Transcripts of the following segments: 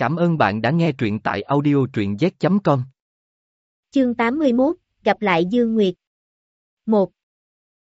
Cảm ơn bạn đã nghe truyện tại audio truyện z.com. Chương 81, gặp lại Dương Nguyệt. 1.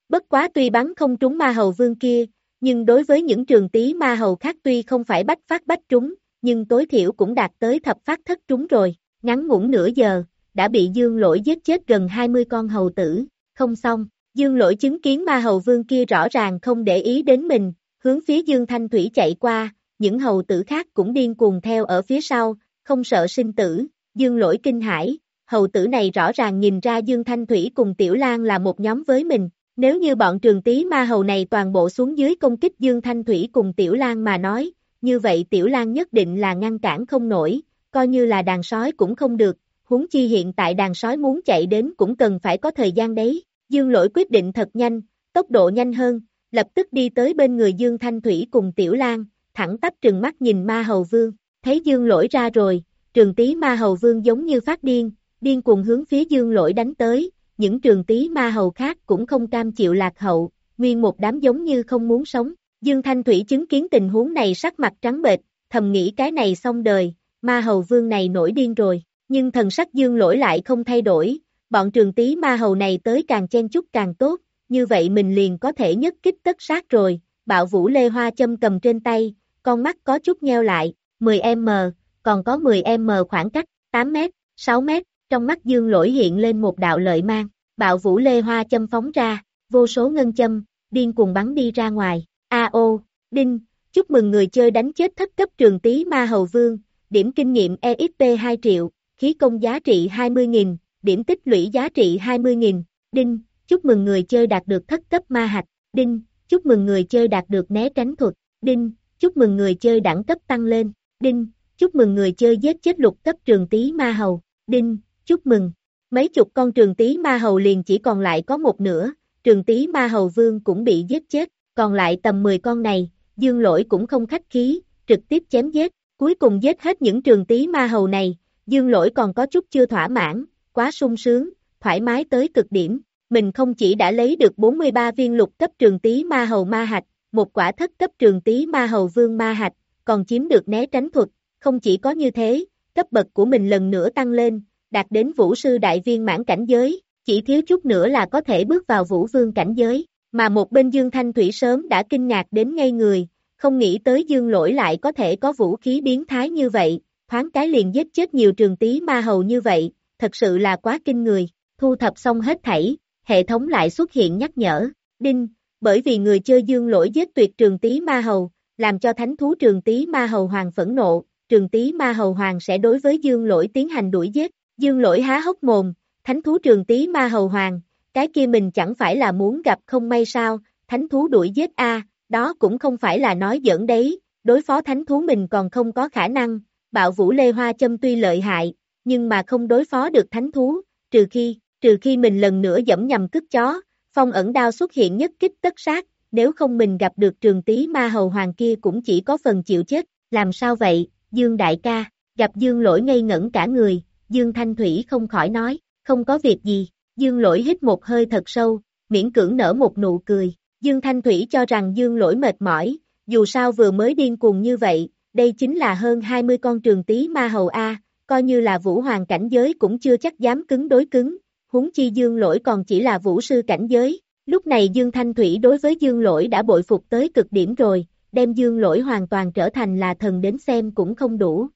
Bất quá tuy bắn không trúng ma hầu vương kia, nhưng đối với những trường tí ma hầu khác tuy không phải bách phát bách trúng, nhưng tối thiểu cũng đạt tới thập phát thất trúng rồi, ngắn ngủn nửa giờ, đã bị dương lỗi giết chết gần 20 con hầu tử, không xong, dương lỗi chứng kiến ma hầu vương kia rõ ràng không để ý đến mình, hướng phía dương thanh thủy chạy qua, những hầu tử khác cũng điên cuồng theo ở phía sau, không sợ sinh tử, dương lỗi kinh hãi, hầu tử này rõ ràng nhìn ra dương thanh thủy cùng tiểu Lan là một nhóm với mình, nếu như bọn trường tí ma hầu này toàn bộ xuống dưới công kích dương thanh thủy cùng tiểu Lan mà nói, như vậy tiểu Lan nhất định là ngăn cản không nổi, coi như là đàn sói cũng không được, huống chi hiện tại đàn sói muốn chạy đến cũng cần phải có thời gian đấy. Dương lỗi quyết định thật nhanh, tốc độ nhanh hơn, lập tức đi tới bên người Dương Thanh Thủy cùng Tiểu Lan, thẳng tắp trừng mắt nhìn ma hầu vương, thấy Dương lỗi ra rồi, trường tí ma hầu vương giống như phát điên, điên cuồng hướng phía Dương lỗi đánh tới, những trường tí ma hầu khác cũng không cam chịu lạc hậu, nguyên một đám giống như không muốn sống. Dương Thanh Thủy chứng kiến tình huống này sắc mặt trắng bệch, thầm nghĩ cái này xong đời, ma hầu vương này nổi điên rồi, nhưng thần sắc dương lỗi lại không thay đổi, bọn trường tí ma hầu này tới càng chen chút càng tốt, như vậy mình liền có thể nhất kích tất sát rồi, bạo vũ lê hoa châm cầm trên tay, con mắt có chút nheo lại, 10m, còn có 10m khoảng cách, 8m, 6m, trong mắt dương lỗi hiện lên một đạo lợi mang, bạo vũ lê hoa châm phóng ra, vô số ngân châm, điên cùng bắn đi ra ngoài, a ô, đinh, chúc mừng người chơi đánh chết thất cấp trường tí ma hầu vương, điểm kinh nghiệm EXP 2 triệu, khí công giá trị 20.000, điểm tích lũy giá trị 20.000, đinh, chúc mừng người chơi đạt được thất cấp ma hạch, đinh, chúc mừng người chơi đạt được né tránh thuật, đinh, chúc mừng người chơi đẳng cấp tăng lên, đinh, chúc mừng người chơi giết chết lục cấp trường tí ma hầu, đinh, chúc mừng, mấy chục con trường tí ma hầu liền chỉ còn lại có một nửa, trường tí ma hầu vương cũng bị giết chết, còn lại tầm 10 con này, dương lỗi cũng không khách khí, trực tiếp chém giết, cuối cùng giết hết những trường tí ma hầu này, dương lỗi còn có chút chưa thỏa mãn, quá sung sướng, thoải mái tới cực điểm, mình không chỉ đã lấy được 43 viên lục cấp trường tí ma hầu ma hạch, một quả thất cấp trường tí ma hầu vương ma hạch, còn chiếm được né tránh thuật, không chỉ có như thế, cấp bậc của mình lần nữa tăng lên, đạt đến vũ sư đại viên mãn cảnh giới, chỉ thiếu chút nữa là có thể bước vào vũ vương cảnh giới, mà một bên Dương Thanh Thủy sớm đã kinh ngạc đến ngay người, không nghĩ tới Dương Lỗi lại có thể có vũ khí biến thái như vậy, thoáng cái liền giết chết nhiều trường tí ma hầu như vậy, thật sự là quá kinh người, thu thập xong hết thảy, hệ thống lại xuất hiện nhắc nhở, đinh, bởi vì người chơi Dương Lỗi giết tuyệt trường tí ma hầu, làm cho thánh thú trường tí ma hầu hoàng phẫn nộ, trường tí ma hầu hoàng sẽ đối với Dương Lỗi tiến hành đuổi giết, Dương Lỗi há hốc mồm, thánh thú trường tí ma hầu hoàng, cái kia mình chẳng phải là muốn gặp không may sao, thánh thú đuổi giết a đó cũng không phải là nói giỡn đấy, đối phó thánh thú mình còn không có khả năng, bạo vũ lê hoa châm tuy lợi hại, nhưng mà không đối phó được thánh thú, trừ khi, trừ khi mình lần nữa dẫm nhầm cứt chó, phong ẩn đao xuất hiện nhất kích tất sát, nếu không mình gặp được trường tí ma hầu hoàng kia cũng chỉ có phần chịu chết, làm sao vậy, Dương đại ca, gặp Dương lỗi ngây ngẩn cả người, Dương Thanh Thủy không khỏi nói, không có việc gì, Dương lỗi hít một hơi thật sâu, miễn cưỡng nở một nụ cười, Dương Thanh Thủy cho rằng Dương lỗi mệt mỏi, dù sao vừa mới điên cuồng như vậy, đây chính là hơn 20 con trường tí ma hầu A, coi như là vũ hoàng cảnh giới cũng chưa chắc dám cứng đối cứng, huống chi Dương lỗi còn chỉ là vũ sư cảnh giới. Lúc này Dương Thanh Thủy đối với Dương lỗi đã bội phục tới cực điểm rồi, đem Dương lỗi hoàn toàn trở thành là thần đến xem cũng không đủ.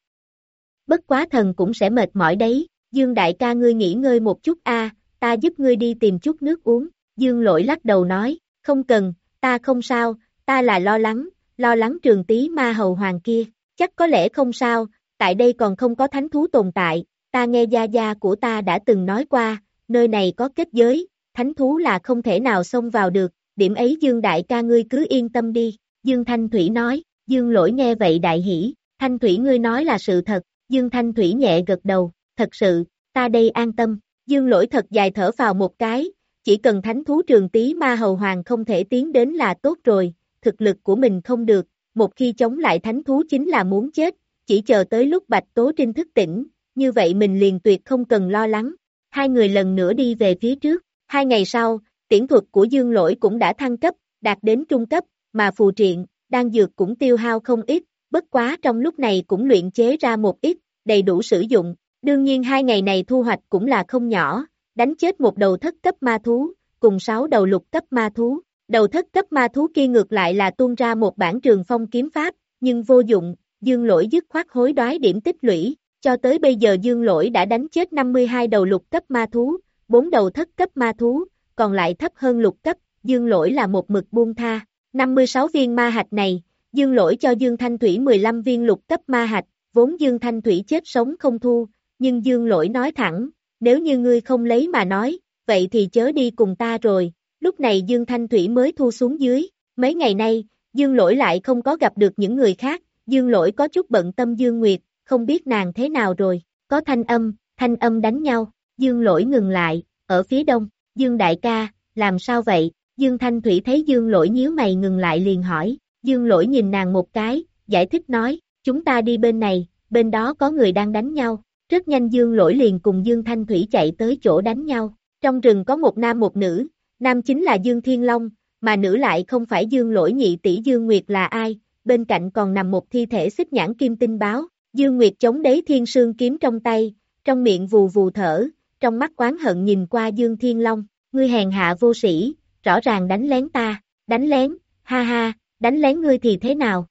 Bất quá thần cũng sẽ mệt mỏi đấy, Dương đại ca ngươi nghỉ ngơi một chút a, ta giúp ngươi đi tìm chút nước uống, Dương lỗi lắc đầu nói, không cần, ta không sao, ta là lo lắng, lo lắng trường tí ma hầu hoàng kia, chắc có lẽ không sao, tại đây còn không có thánh thú tồn tại, ta nghe gia gia của ta đã từng nói qua, nơi này có kết giới, thánh thú là không thể nào xông vào được, điểm ấy Dương đại ca ngươi cứ yên tâm đi, Dương Thanh Thủy nói, Dương lỗi nghe vậy đại hỉ, Thanh Thủy ngươi nói là sự thật, Dương Thanh Thủy nhẹ gật đầu, thật sự, ta đây an tâm, Dương lỗi thật dài thở vào một cái, chỉ cần thánh thú trường tí ma hầu hoàng không thể tiến đến là tốt rồi, thực lực của mình không được, một khi chống lại thánh thú chính là muốn chết, chỉ chờ tới lúc Bạch Tố Trinh thức tỉnh, như vậy mình liền tuyệt không cần lo lắng. Hai người lần nữa đi về phía trước, hai ngày sau, tiễn thuật của Dương Lỗi cũng đã thăng cấp, đạt đến trung cấp, mà phù triện, đang dược cũng tiêu hao không ít, bất quá trong lúc này cũng luyện chế ra một ít, đầy đủ sử dụng, đương nhiên hai ngày này thu hoạch cũng là không nhỏ, đánh chết một đầu thất cấp ma thú, cùng sáu đầu lục cấp ma thú, đầu thất cấp ma thú kia ngược lại là tuôn ra một bản trường phong kiếm pháp, nhưng vô dụng, dương lỗi dứt khoát hối đoái điểm tích lũy, cho tới bây giờ dương lỗi đã đánh chết 52 đầu lục cấp ma thú, 4 đầu thất cấp ma thú, còn lại thấp hơn lục cấp, dương lỗi là một mực buông tha. 56 viên ma hạch này, dương lỗi cho Dương Thanh Thủy 15 viên lục cấp ma hạch, vốn Dương Thanh Thủy chết sống không thu, nhưng dương lỗi nói thẳng, nếu như ngươi không lấy mà nói, vậy thì chớ đi cùng ta rồi, lúc này Dương Thanh Thủy mới thu xuống dưới, mấy ngày nay, Dương lỗi lại không có gặp được những người khác, Dương lỗi có chút bận tâm Dương Nguyệt, không biết nàng thế nào rồi, có thanh âm, thanh âm đánh nhau, Dương lỗi ngừng lại, ở phía đông, Dương đại ca, làm sao vậy, Dương Thanh Thủy thấy Dương lỗi nhíu mày ngừng lại liền hỏi, Dương lỗi nhìn nàng một cái, giải thích nói, chúng ta đi bên này, bên đó có người đang đánh nhau, rất nhanh Dương lỗi liền cùng Dương Thanh Thủy chạy tới chỗ đánh nhau, trong rừng có một nam một nữ, nam chính là Dương Thiên Long, mà nữ lại không phải Dương lỗi nhị tỷ Dương Nguyệt là ai, bên cạnh còn nằm một thi thể xích nhãn kim tinh báo, Dương Nguyệt chống đế thiên sương kiếm trong tay, trong miệng vù vù thở, trong mắt quán hận nhìn qua Dương Thiên Long, ngươi hèn hạ vô sĩ, rõ ràng đánh lén ta, đánh lén, ha ha, đánh lén ngươi thì thế nào?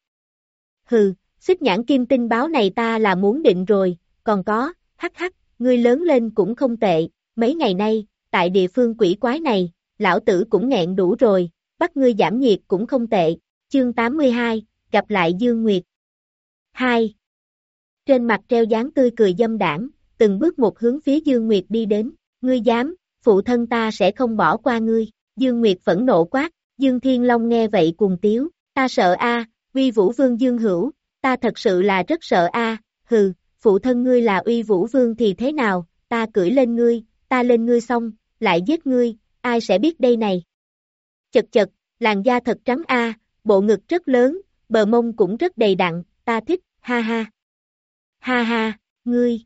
Hừ, xích nhãn kim tinh báo này ta là muốn định rồi, còn có, hắc hắc, ngươi lớn lên cũng không tệ, mấy ngày nay, tại địa phương quỷ quái này, lão tử cũng nghẹn đủ rồi, bắt ngươi giảm nhiệt cũng không tệ, chương 82, gặp lại Dương Nguyệt. 2. Trên mặt treo dáng tươi cười dâm đảng, từng bước một hướng phía Dương Nguyệt đi đến, ngươi dám, phụ thân ta sẽ không bỏ qua ngươi, Dương Nguyệt phẫn nộ quát, Dương Thiên Long nghe vậy cùng tiếu, ta sợ a, à, uy vũ vương Dương Hữu, ta thật sự là rất sợ a, hừ, phụ thân ngươi là uy vũ vương thì thế nào, ta cưỡi lên ngươi, ta lên ngươi xong, lại giết ngươi, ai sẽ biết đây này. Chật chật, làn da thật trắng a, bộ ngực rất lớn, bờ mông cũng rất đầy đặn, ta thích, ha ha. Ha ha, ngươi.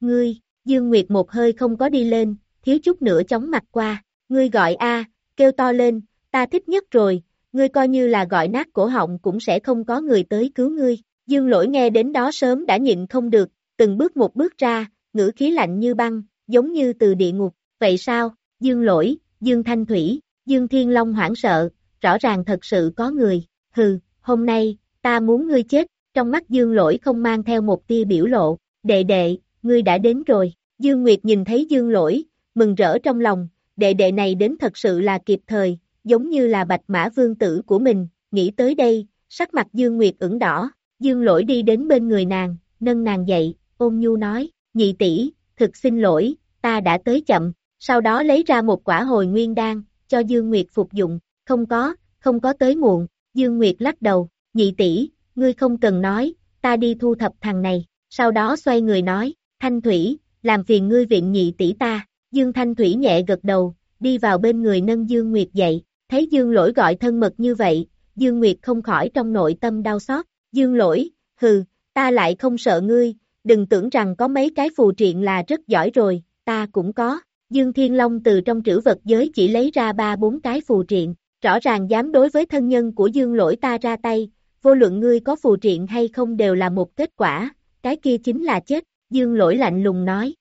Ngươi, Dương Nguyệt một hơi không có đi lên, thiếu chút nữa chóng mặt qua, ngươi gọi a, kêu to lên, ta thích nhất rồi, ngươi coi như là gọi nát cổ họng cũng sẽ không có người tới cứu ngươi. Dương lỗi nghe đến đó sớm đã nhịn không được, từng bước một bước ra, ngữ khí lạnh như băng, giống như từ địa ngục, vậy sao, Dương lỗi, Dương Thanh Thủy, Dương Thiên Long hoảng sợ, rõ ràng thật sự có người, hừ, hôm nay, ta muốn ngươi chết, trong mắt Dương lỗi không mang theo một tia biểu lộ, đệ đệ, ngươi đã đến rồi, Dương Nguyệt nhìn thấy Dương lỗi, mừng rỡ trong lòng, đệ đệ này đến thật sự là kịp thời, giống như là bạch mã vương tử của mình, nghĩ tới đây, sắc mặt Dương Nguyệt ửng đỏ, Dương lỗi đi đến bên người nàng, nâng nàng dậy, ôm nhu nói, nhị tỷ, thực xin lỗi, ta đã tới chậm, sau đó lấy ra một quả hồi nguyên đan, cho Dương Nguyệt phục dụng, không có, không có tới muộn, Dương Nguyệt lắc đầu, nhị tỷ, ngươi không cần nói, ta đi thu thập thằng này, sau đó xoay người nói, Thanh Thủy, làm phiền ngươi viện nhị tỷ ta, Dương Thanh Thủy nhẹ gật đầu, đi vào bên người nâng Dương Nguyệt dậy, thấy Dương lỗi gọi thân mật như vậy, Dương Nguyệt không khỏi trong nội tâm đau xót, Dương lỗi, hừ, ta lại không sợ ngươi, đừng tưởng rằng có mấy cái phù triện là rất giỏi rồi, ta cũng có. Dương Thiên Long từ trong trữ vật giới chỉ lấy ra ba bốn cái phù triện, rõ ràng dám đối với thân nhân của Dương lỗi ta ra tay, vô luận ngươi có phù triện hay không đều là một kết quả, cái kia chính là chết, Dương lỗi lạnh lùng nói.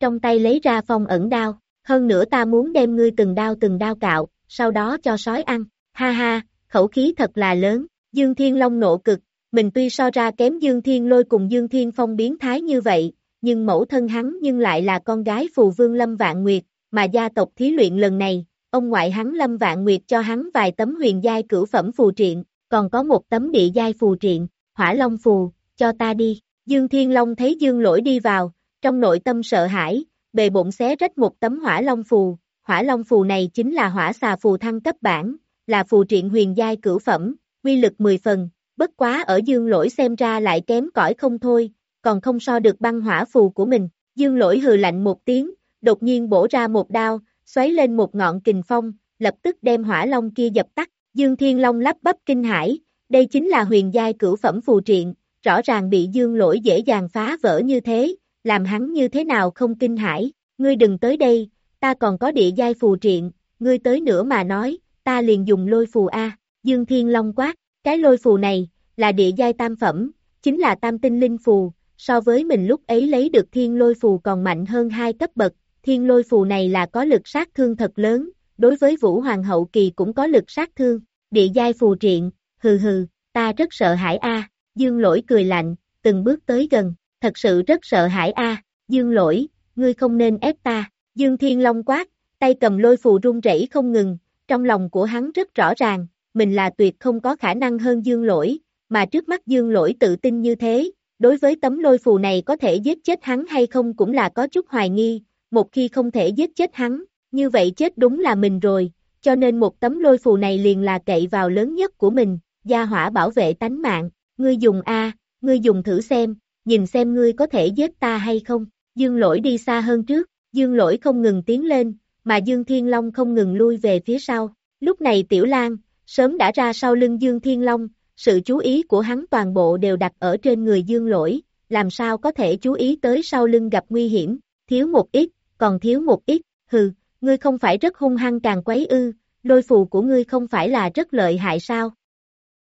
Trong tay lấy ra phong ẩn đao, hơn nữa ta muốn đem ngươi từng đao từng đao cạo, sau đó cho sói ăn, ha ha, khẩu khí thật là lớn, Dương Thiên Long nộ cực, mình tuy so ra kém Dương Thiên Lôi cùng Dương Thiên Phong biến thái như vậy, nhưng mẫu thân hắn nhưng lại là con gái phù vương Lâm Vạn Nguyệt, mà gia tộc thí luyện lần này, ông ngoại hắn Lâm Vạn Nguyệt cho hắn vài tấm huyền giai cửu phẩm phù triện, còn có một tấm địa giai phù triện, hỏa long phù, cho ta đi. Dương Thiên Long thấy Dương lỗi đi vào, trong nội tâm sợ hãi, bề bụng xé rách một tấm hỏa long phù, hỏa long phù này chính là hỏa xà phù thăng cấp bản, là phù triện huyền giai cửu phẩm, quy lực 10 phần, bất quá ở dương lỗi xem ra lại kém cỏi không thôi, còn không so được băng hỏa phù của mình, dương lỗi hừ lạnh một tiếng, đột nhiên bổ ra một đao, xoáy lên một ngọn kình phong, lập tức đem hỏa long kia dập tắt, dương thiên long lắp bắp kinh hải, đây chính là huyền giai cửu phẩm phù triện, rõ ràng bị dương lỗi dễ dàng phá vỡ như thế, làm hắn như thế nào không kinh hải, ngươi đừng tới đây, ta còn có địa giai phù triện, ngươi tới nữa mà nói, ta liền dùng lôi phù A, Dương Thiên Long quát, cái lôi phù này, là địa giai tam phẩm, chính là tam tinh linh phù, so với mình lúc ấy lấy được thiên lôi phù còn mạnh hơn hai cấp bậc, thiên lôi phù này là có lực sát thương thật lớn, đối với vũ hoàng hậu kỳ cũng có lực sát thương, địa giai phù triện, hừ hừ, ta rất sợ hãi a. Dương lỗi cười lạnh, từng bước tới gần, thật sự rất sợ hãi a. Dương lỗi, ngươi không nên ép ta, Dương Thiên Long quát, tay cầm lôi phù rung rẩy không ngừng, trong lòng của hắn rất rõ ràng, mình là tuyệt không có khả năng hơn Dương lỗi, mà trước mắt Dương lỗi tự tin như thế, đối với tấm lôi phù này có thể giết chết hắn hay không cũng là có chút hoài nghi, một khi không thể giết chết hắn, như vậy chết đúng là mình rồi, cho nên một tấm lôi phù này liền là cậy vào lớn nhất của mình, gia hỏa bảo vệ tánh mạng, ngươi dùng A, ngươi dùng thử xem, nhìn xem ngươi có thể giết ta hay không, dương lỗi đi xa hơn trước, dương lỗi không ngừng tiến lên, mà dương thiên long không ngừng lui về phía sau, lúc này tiểu lang, sớm đã ra sau lưng dương thiên long, sự chú ý của hắn toàn bộ đều đặt ở trên người dương lỗi, làm sao có thể chú ý tới sau lưng gặp nguy hiểm, thiếu một ít, còn thiếu một ít, hừ, ngươi không phải rất hung hăng càng quấy ư, lôi phù của ngươi không phải là rất lợi hại sao?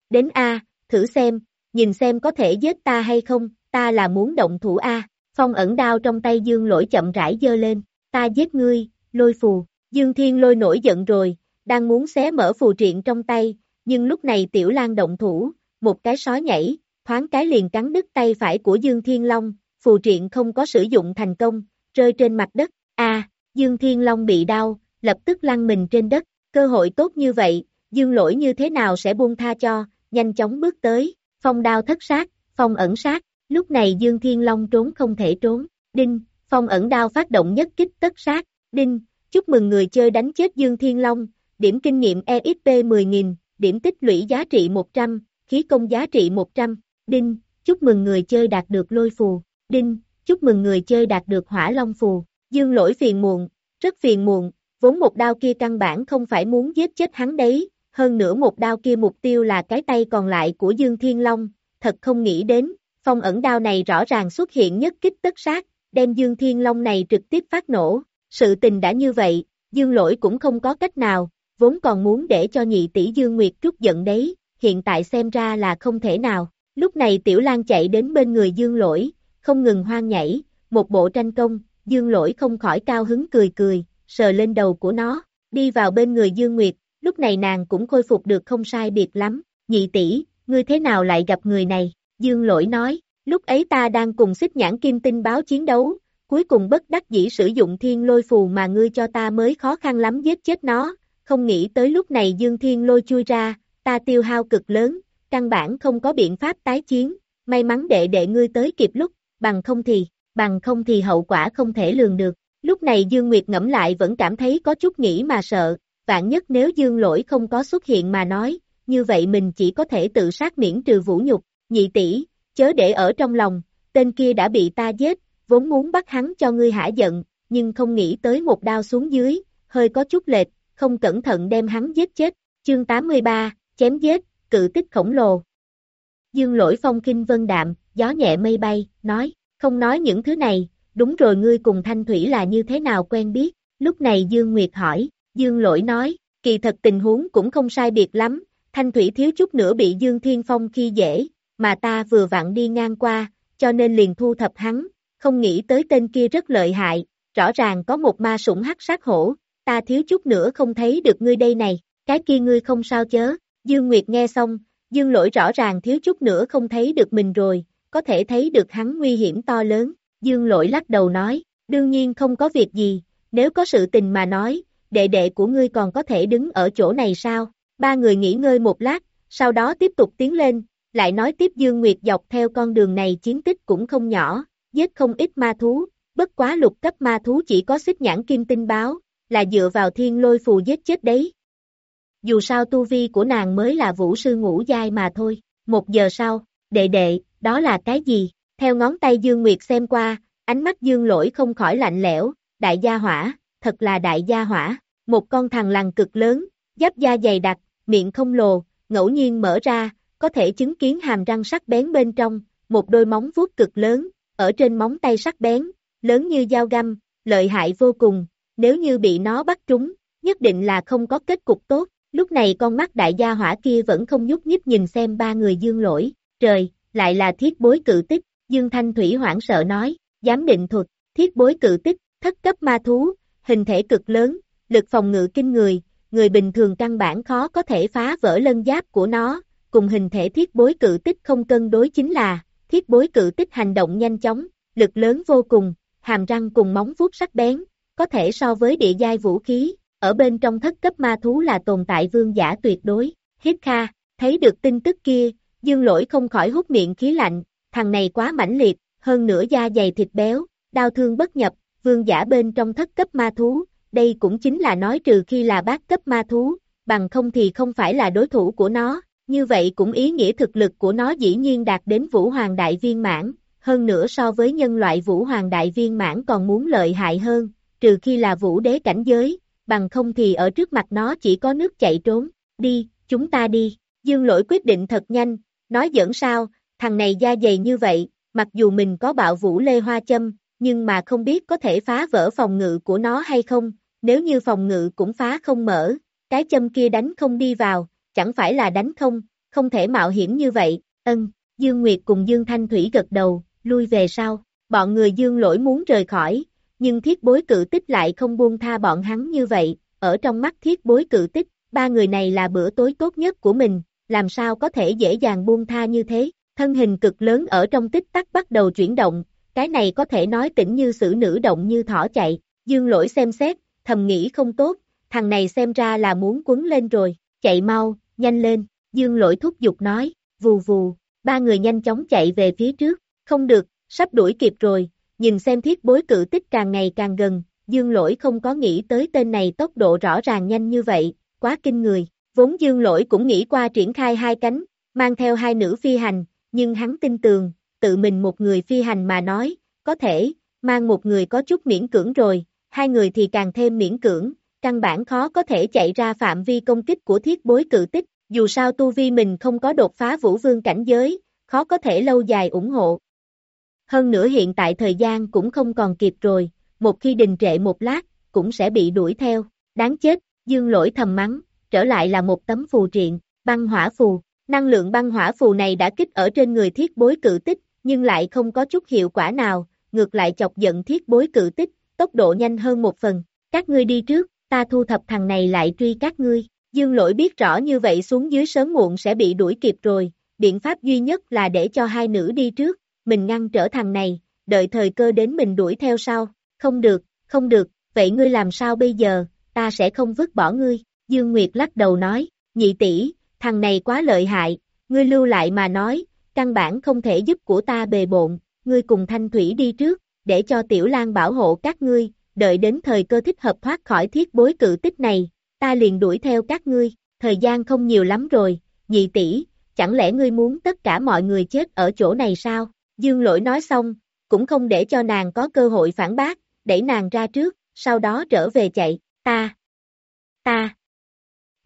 Đến A, thử xem, nhìn xem có thể giết ta hay không, ta là muốn động thủ A, phong ẩn đao trong tay dương lỗi chậm rãi dơ lên, ta giết ngươi, lôi phù, dương thiên lôi nổi giận rồi, đang muốn xé mở phù triện trong tay, nhưng lúc này tiểu Lan động thủ, một cái sói nhảy, thoáng cái liền cắn đứt tay phải của Dương Thiên Long, phù triện không có sử dụng thành công, rơi trên mặt đất, a Dương Thiên Long bị đau, lập tức lăn mình trên đất, cơ hội tốt như vậy, Dương lỗi như thế nào sẽ buông tha cho, nhanh chóng bước tới, phong đao thất sát, phong ẩn sát, lúc này Dương Thiên Long trốn không thể trốn, đinh, phong ẩn đao phát động nhất kích tất sát, đinh, chúc mừng người chơi đánh chết Dương Thiên Long, điểm kinh nghiệm EXP 10.000, điểm tích lũy giá trị 100, khí công giá trị 100, đinh, chúc mừng người chơi đạt được lôi phù, đinh, chúc mừng người chơi đạt được hỏa long phù, dương lỗi phiền muộn, rất phiền muộn, vốn một đao kia căn bản không phải muốn giết chết hắn đấy, hơn nữa một đao kia mục tiêu là cái tay còn lại của Dương Thiên Long, thật không nghĩ đến, phong ẩn đao này rõ ràng xuất hiện nhất kích tất sát, đem Dương Thiên Long này trực tiếp phát nổ, sự tình đã như vậy, Dương lỗi cũng không có cách nào, vốn còn muốn để cho nhị tỷ Dương Nguyệt trút giận đấy, hiện tại xem ra là không thể nào. Lúc này Tiểu Lan chạy đến bên người Dương Lỗi, không ngừng hoang nhảy, một bộ tranh công, Dương Lỗi không khỏi cao hứng cười cười, sờ lên đầu của nó, đi vào bên người Dương Nguyệt, lúc này nàng cũng khôi phục được không sai biệt lắm, nhị tỷ, ngươi thế nào lại gặp người này, Dương Lỗi nói, lúc ấy ta đang cùng xích nhãn kim tinh báo chiến đấu, cuối cùng bất đắc dĩ sử dụng thiên lôi phù mà ngươi cho ta mới khó khăn lắm giết chết nó, không nghĩ tới lúc này Dương Thiên lôi chui ra, ta tiêu hao cực lớn, căn bản không có biện pháp tái chiến, may mắn đệ đệ ngươi tới kịp lúc, bằng không thì, bằng không thì hậu quả không thể lường được. Lúc này Dương Nguyệt ngẫm lại vẫn cảm thấy có chút nghĩ mà sợ, vạn nhất nếu Dương lỗi không có xuất hiện mà nói, như vậy mình chỉ có thể tự sát miễn trừ vũ nhục, nhị tỷ, chớ để ở trong lòng, tên kia đã bị ta giết, vốn muốn bắt hắn cho ngươi hả giận, nhưng không nghĩ tới một đao xuống dưới, hơi có chút lệch, không cẩn thận đem hắn giết chết. Chương 83, chém giết, cự tích khổng lồ. Dương lỗi phong kinh vân đạm, gió nhẹ mây bay, nói, không nói những thứ này, đúng rồi ngươi cùng Thanh Thủy là như thế nào quen biết, lúc này Dương Nguyệt hỏi, Dương lỗi nói, kỳ thật tình huống cũng không sai biệt lắm, Thanh Thủy thiếu chút nữa bị Dương Thiên Phong khi dễ, mà ta vừa vặn đi ngang qua, cho nên liền thu thập hắn, không nghĩ tới tên kia rất lợi hại, rõ ràng có một ma sủng hắc sát hổ, ta thiếu chút nữa không thấy được ngươi đây này, cái kia ngươi không sao chớ, Dương Nguyệt nghe xong, Dương lỗi rõ ràng thiếu chút nữa không thấy được mình rồi, có thể thấy được hắn nguy hiểm to lớn, Dương lỗi lắc đầu nói, đương nhiên không có việc gì, nếu có sự tình mà nói, đệ đệ của ngươi còn có thể đứng ở chỗ này sao, ba người nghỉ ngơi một lát, sau đó tiếp tục tiến lên, lại nói tiếp Dương Nguyệt dọc theo con đường này chiến tích cũng không nhỏ, giết không ít ma thú, bất quá lục cấp ma thú chỉ có xích nhãn kim tinh báo, là dựa vào thiên lôi phù giết chết đấy. Dù sao tu vi của nàng mới là vũ sư ngũ giai mà thôi, một giờ sau, đệ đệ, đó là cái gì? Theo ngón tay Dương Nguyệt xem qua, ánh mắt Dương lỗi không khỏi lạnh lẽo, đại gia hỏa, thật là đại gia hỏa, một con thằng lằn cực lớn, giáp da dày đặc, miệng không lồ, ngẫu nhiên mở ra, có thể chứng kiến hàm răng sắc bén bên trong, một đôi móng vuốt cực lớn, ở trên móng tay sắc bén, lớn như dao găm, lợi hại vô cùng, nếu như bị nó bắt trúng, nhất định là không có kết cục tốt, Lúc này con mắt đại gia hỏa kia vẫn không nhúc nhích nhìn xem ba người dương lỗi, trời, lại là thiết bối cự tích, dương thanh thủy hoảng sợ nói, giám định thuật, thiết bối cự tích, thất cấp ma thú, hình thể cực lớn, lực phòng ngự kinh người, người bình thường căn bản khó có thể phá vỡ lân giáp của nó, cùng hình thể thiết bối cự tích không cân đối chính là, thiết bối cự tích hành động nhanh chóng, lực lớn vô cùng, hàm răng cùng móng vuốt sắc bén, có thể so với địa giai vũ khí, ở bên trong thất cấp ma thú là tồn tại vương giả tuyệt đối. Hít kha, thấy được tin tức kia, dương lỗi không khỏi hút miệng khí lạnh, thằng này quá mãnh liệt, hơn nữa da dày thịt béo, đau thương bất nhập, vương giả bên trong thất cấp ma thú, đây cũng chính là nói trừ khi là bát cấp ma thú, bằng không thì không phải là đối thủ của nó, như vậy cũng ý nghĩa thực lực của nó dĩ nhiên đạt đến vũ hoàng đại viên mãn, hơn nữa so với nhân loại vũ hoàng đại viên mãn còn muốn lợi hại hơn, trừ khi là vũ đế cảnh giới, bằng không thì ở trước mặt nó chỉ có nước chạy trốn, đi, chúng ta đi, dương lỗi quyết định thật nhanh, nói giỡn sao, thằng này da dày như vậy, mặc dù mình có bạo vũ lê hoa châm, nhưng mà không biết có thể phá vỡ phòng ngự của nó hay không, nếu như phòng ngự cũng phá không mở, cái châm kia đánh không đi vào, chẳng phải là đánh không, không thể mạo hiểm như vậy, ân, Dương Nguyệt cùng Dương Thanh Thủy gật đầu, lui về sau, bọn người Dương lỗi muốn rời khỏi, nhưng thiết bối cự tích lại không buông tha bọn hắn như vậy, ở trong mắt thiết bối cự tích, ba người này là bữa tối tốt nhất của mình, làm sao có thể dễ dàng buông tha như thế, thân hình cực lớn ở trong tích tắc bắt đầu chuyển động, cái này có thể nói tỉnh như sử nữ động như thỏ chạy, dương lỗi xem xét, thầm nghĩ không tốt, thằng này xem ra là muốn quấn lên rồi, chạy mau, nhanh lên, dương lỗi thúc giục nói, vù vù, ba người nhanh chóng chạy về phía trước, không được, sắp đuổi kịp rồi, nhìn xem thiết bối cự tích càng ngày càng gần, dương lỗi không có nghĩ tới tên này tốc độ rõ ràng nhanh như vậy, quá kinh người, vốn dương lỗi cũng nghĩ qua triển khai hai cánh, mang theo hai nữ phi hành, nhưng hắn tin tường, tự mình một người phi hành mà nói, có thể, mang một người có chút miễn cưỡng rồi, hai người thì càng thêm miễn cưỡng, căn bản khó có thể chạy ra phạm vi công kích của thiết bối cự tích, dù sao tu vi mình không có đột phá vũ vương cảnh giới, khó có thể lâu dài ủng hộ. Hơn nữa hiện tại thời gian cũng không còn kịp rồi, một khi đình trệ một lát, cũng sẽ bị đuổi theo, đáng chết, dương lỗi thầm mắng, trở lại là một tấm phù triện, băng hỏa phù, năng lượng băng hỏa phù này đã kích ở trên người thiết bối cự tích, nhưng lại không có chút hiệu quả nào, ngược lại chọc giận thiết bối cự tích, tốc độ nhanh hơn một phần, các ngươi đi trước, ta thu thập thằng này lại truy các ngươi, dương lỗi biết rõ như vậy xuống dưới sớm muộn sẽ bị đuổi kịp rồi, biện pháp duy nhất là để cho hai nữ đi trước, mình ngăn trở thằng này, đợi thời cơ đến mình đuổi theo sau, không được, không được, vậy ngươi làm sao bây giờ, ta sẽ không vứt bỏ ngươi, Dương Nguyệt lắc đầu nói, nhị tỷ, thằng này quá lợi hại, ngươi lưu lại mà nói, căn bản không thể giúp của ta bề bộn, ngươi cùng Thanh Thủy đi trước, để cho Tiểu Lan bảo hộ các ngươi, đợi đến thời cơ thích hợp thoát khỏi thiết bối cự tích này, ta liền đuổi theo các ngươi, thời gian không nhiều lắm rồi, nhị tỷ, chẳng lẽ ngươi muốn tất cả mọi người chết ở chỗ này sao? Dương lỗi nói xong, cũng không để cho nàng có cơ hội phản bác, đẩy nàng ra trước, sau đó trở về chạy, ta, ta.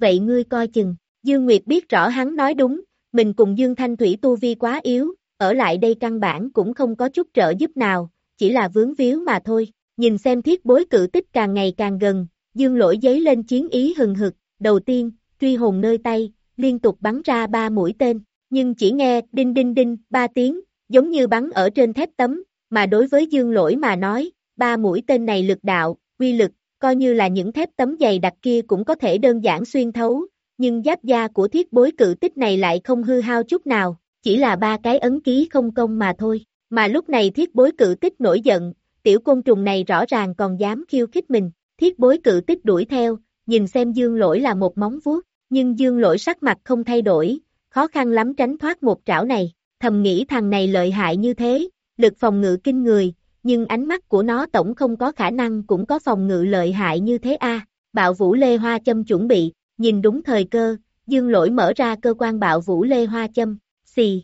Vậy ngươi coi chừng, Dương Nguyệt biết rõ hắn nói đúng, mình cùng Dương Thanh Thủy tu vi quá yếu, ở lại đây căn bản cũng không có chút trợ giúp nào, chỉ là vướng víu mà thôi, nhìn xem thiết bối cự tích càng ngày càng gần, Dương lỗi giấy lên chiến ý hừng hực, đầu tiên, truy hồn nơi tay, liên tục bắn ra ba mũi tên, nhưng chỉ nghe đinh đinh đinh ba tiếng, giống như bắn ở trên thép tấm, mà đối với dương lỗi mà nói, ba mũi tên này lực đạo, quy lực, coi như là những thép tấm dày đặc kia cũng có thể đơn giản xuyên thấu, nhưng giáp da của thiết bối cự tích này lại không hư hao chút nào, chỉ là ba cái ấn ký không công mà thôi, mà lúc này thiết bối cự tích nổi giận, tiểu côn trùng này rõ ràng còn dám khiêu khích mình, thiết bối cự tích đuổi theo, nhìn xem dương lỗi là một móng vuốt, nhưng dương lỗi sắc mặt không thay đổi, khó khăn lắm tránh thoát một trảo này, thầm nghĩ thằng này lợi hại như thế, lực phòng ngự kinh người, nhưng ánh mắt của nó tổng không có khả năng cũng có phòng ngự lợi hại như thế a. Bạo vũ lê hoa châm chuẩn bị, nhìn đúng thời cơ, dương lỗi mở ra cơ quan bạo vũ lê hoa châm, xì.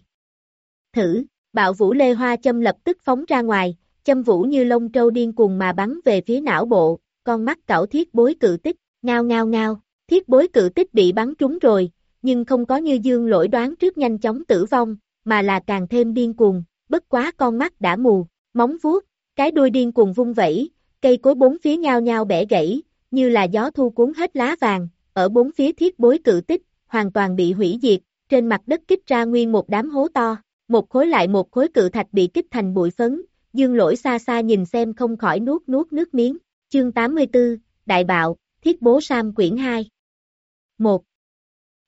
Thử, bạo vũ lê hoa châm lập tức phóng ra ngoài, châm vũ như lông trâu điên cuồng mà bắn về phía não bộ, con mắt cảo thiết bối cự tích, ngao ngao ngao, thiết bối cự tích bị bắn trúng rồi, nhưng không có như dương lỗi đoán trước nhanh chóng tử vong, mà là càng thêm điên cuồng, bất quá con mắt đã mù, móng vuốt, cái đuôi điên cuồng vung vẩy, cây cối bốn phía nhau nhau bẻ gãy, như là gió thu cuốn hết lá vàng, ở bốn phía thiết bối cự tích, hoàn toàn bị hủy diệt, trên mặt đất kích ra nguyên một đám hố to, một khối lại một khối cự thạch bị kích thành bụi phấn, dương lỗi xa xa nhìn xem không khỏi nuốt nuốt nước miếng, chương 84, Đại Bạo, Thiết Bố Sam Quyển 2 1.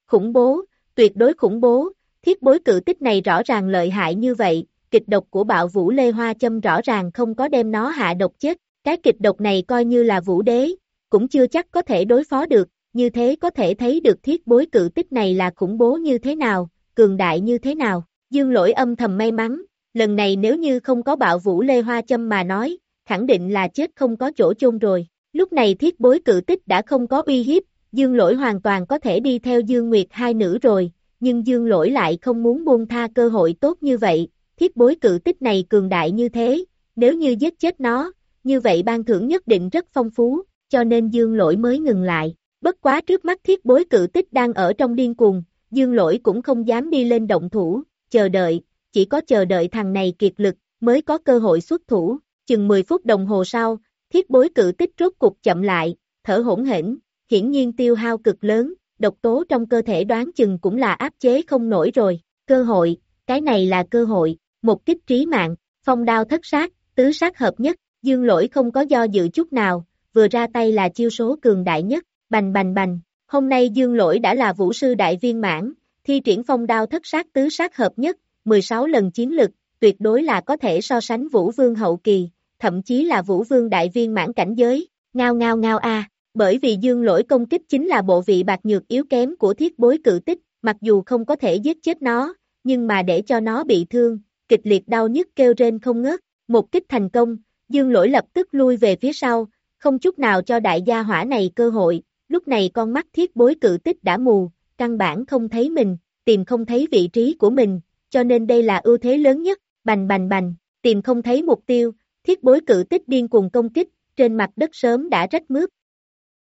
Khủng bố, tuyệt đối khủng bố, thiết bối cự tích này rõ ràng lợi hại như vậy, kịch độc của bạo vũ Lê Hoa Châm rõ ràng không có đem nó hạ độc chết, cái kịch độc này coi như là vũ đế, cũng chưa chắc có thể đối phó được, như thế có thể thấy được thiết bối cự tích này là khủng bố như thế nào, cường đại như thế nào, dương lỗi âm thầm may mắn, lần này nếu như không có bạo vũ Lê Hoa Châm mà nói, khẳng định là chết không có chỗ chôn rồi, lúc này thiết bối cự tích đã không có uy hiếp, dương lỗi hoàn toàn có thể đi theo dương nguyệt hai nữ rồi, nhưng dương lỗi lại không muốn buông tha cơ hội tốt như vậy, thiết bối cự tích này cường đại như thế, nếu như giết chết nó, như vậy ban thưởng nhất định rất phong phú, cho nên dương lỗi mới ngừng lại. Bất quá trước mắt thiết bối cự tích đang ở trong điên cuồng, dương lỗi cũng không dám đi lên động thủ, chờ đợi, chỉ có chờ đợi thằng này kiệt lực, mới có cơ hội xuất thủ, chừng 10 phút đồng hồ sau, thiết bối cự tích rốt cục chậm lại, thở hỗn hển, hiển nhiên tiêu hao cực lớn, độc tố trong cơ thể đoán chừng cũng là áp chế không nổi rồi, cơ hội, cái này là cơ hội, một kích trí mạng, phong đao thất sát, tứ sát hợp nhất, dương lỗi không có do dự chút nào, vừa ra tay là chiêu số cường đại nhất, bành bành bành, hôm nay dương lỗi đã là vũ sư đại viên mãn, thi triển phong đao thất sát tứ sát hợp nhất, 16 lần chiến lực, tuyệt đối là có thể so sánh vũ vương hậu kỳ, thậm chí là vũ vương đại viên mãn cảnh giới, ngao ngao ngao a bởi vì dương lỗi công kích chính là bộ vị bạc nhược yếu kém của thiết bối cự tích, mặc dù không có thể giết chết nó, nhưng mà để cho nó bị thương, kịch liệt đau nhức kêu rên không ngớt, một kích thành công, dương lỗi lập tức lui về phía sau, không chút nào cho đại gia hỏa này cơ hội, lúc này con mắt thiết bối cự tích đã mù, căn bản không thấy mình, tìm không thấy vị trí của mình, cho nên đây là ưu thế lớn nhất, bành bành bành, tìm không thấy mục tiêu, thiết bối cự tích điên cuồng công kích, trên mặt đất sớm đã rách mướp,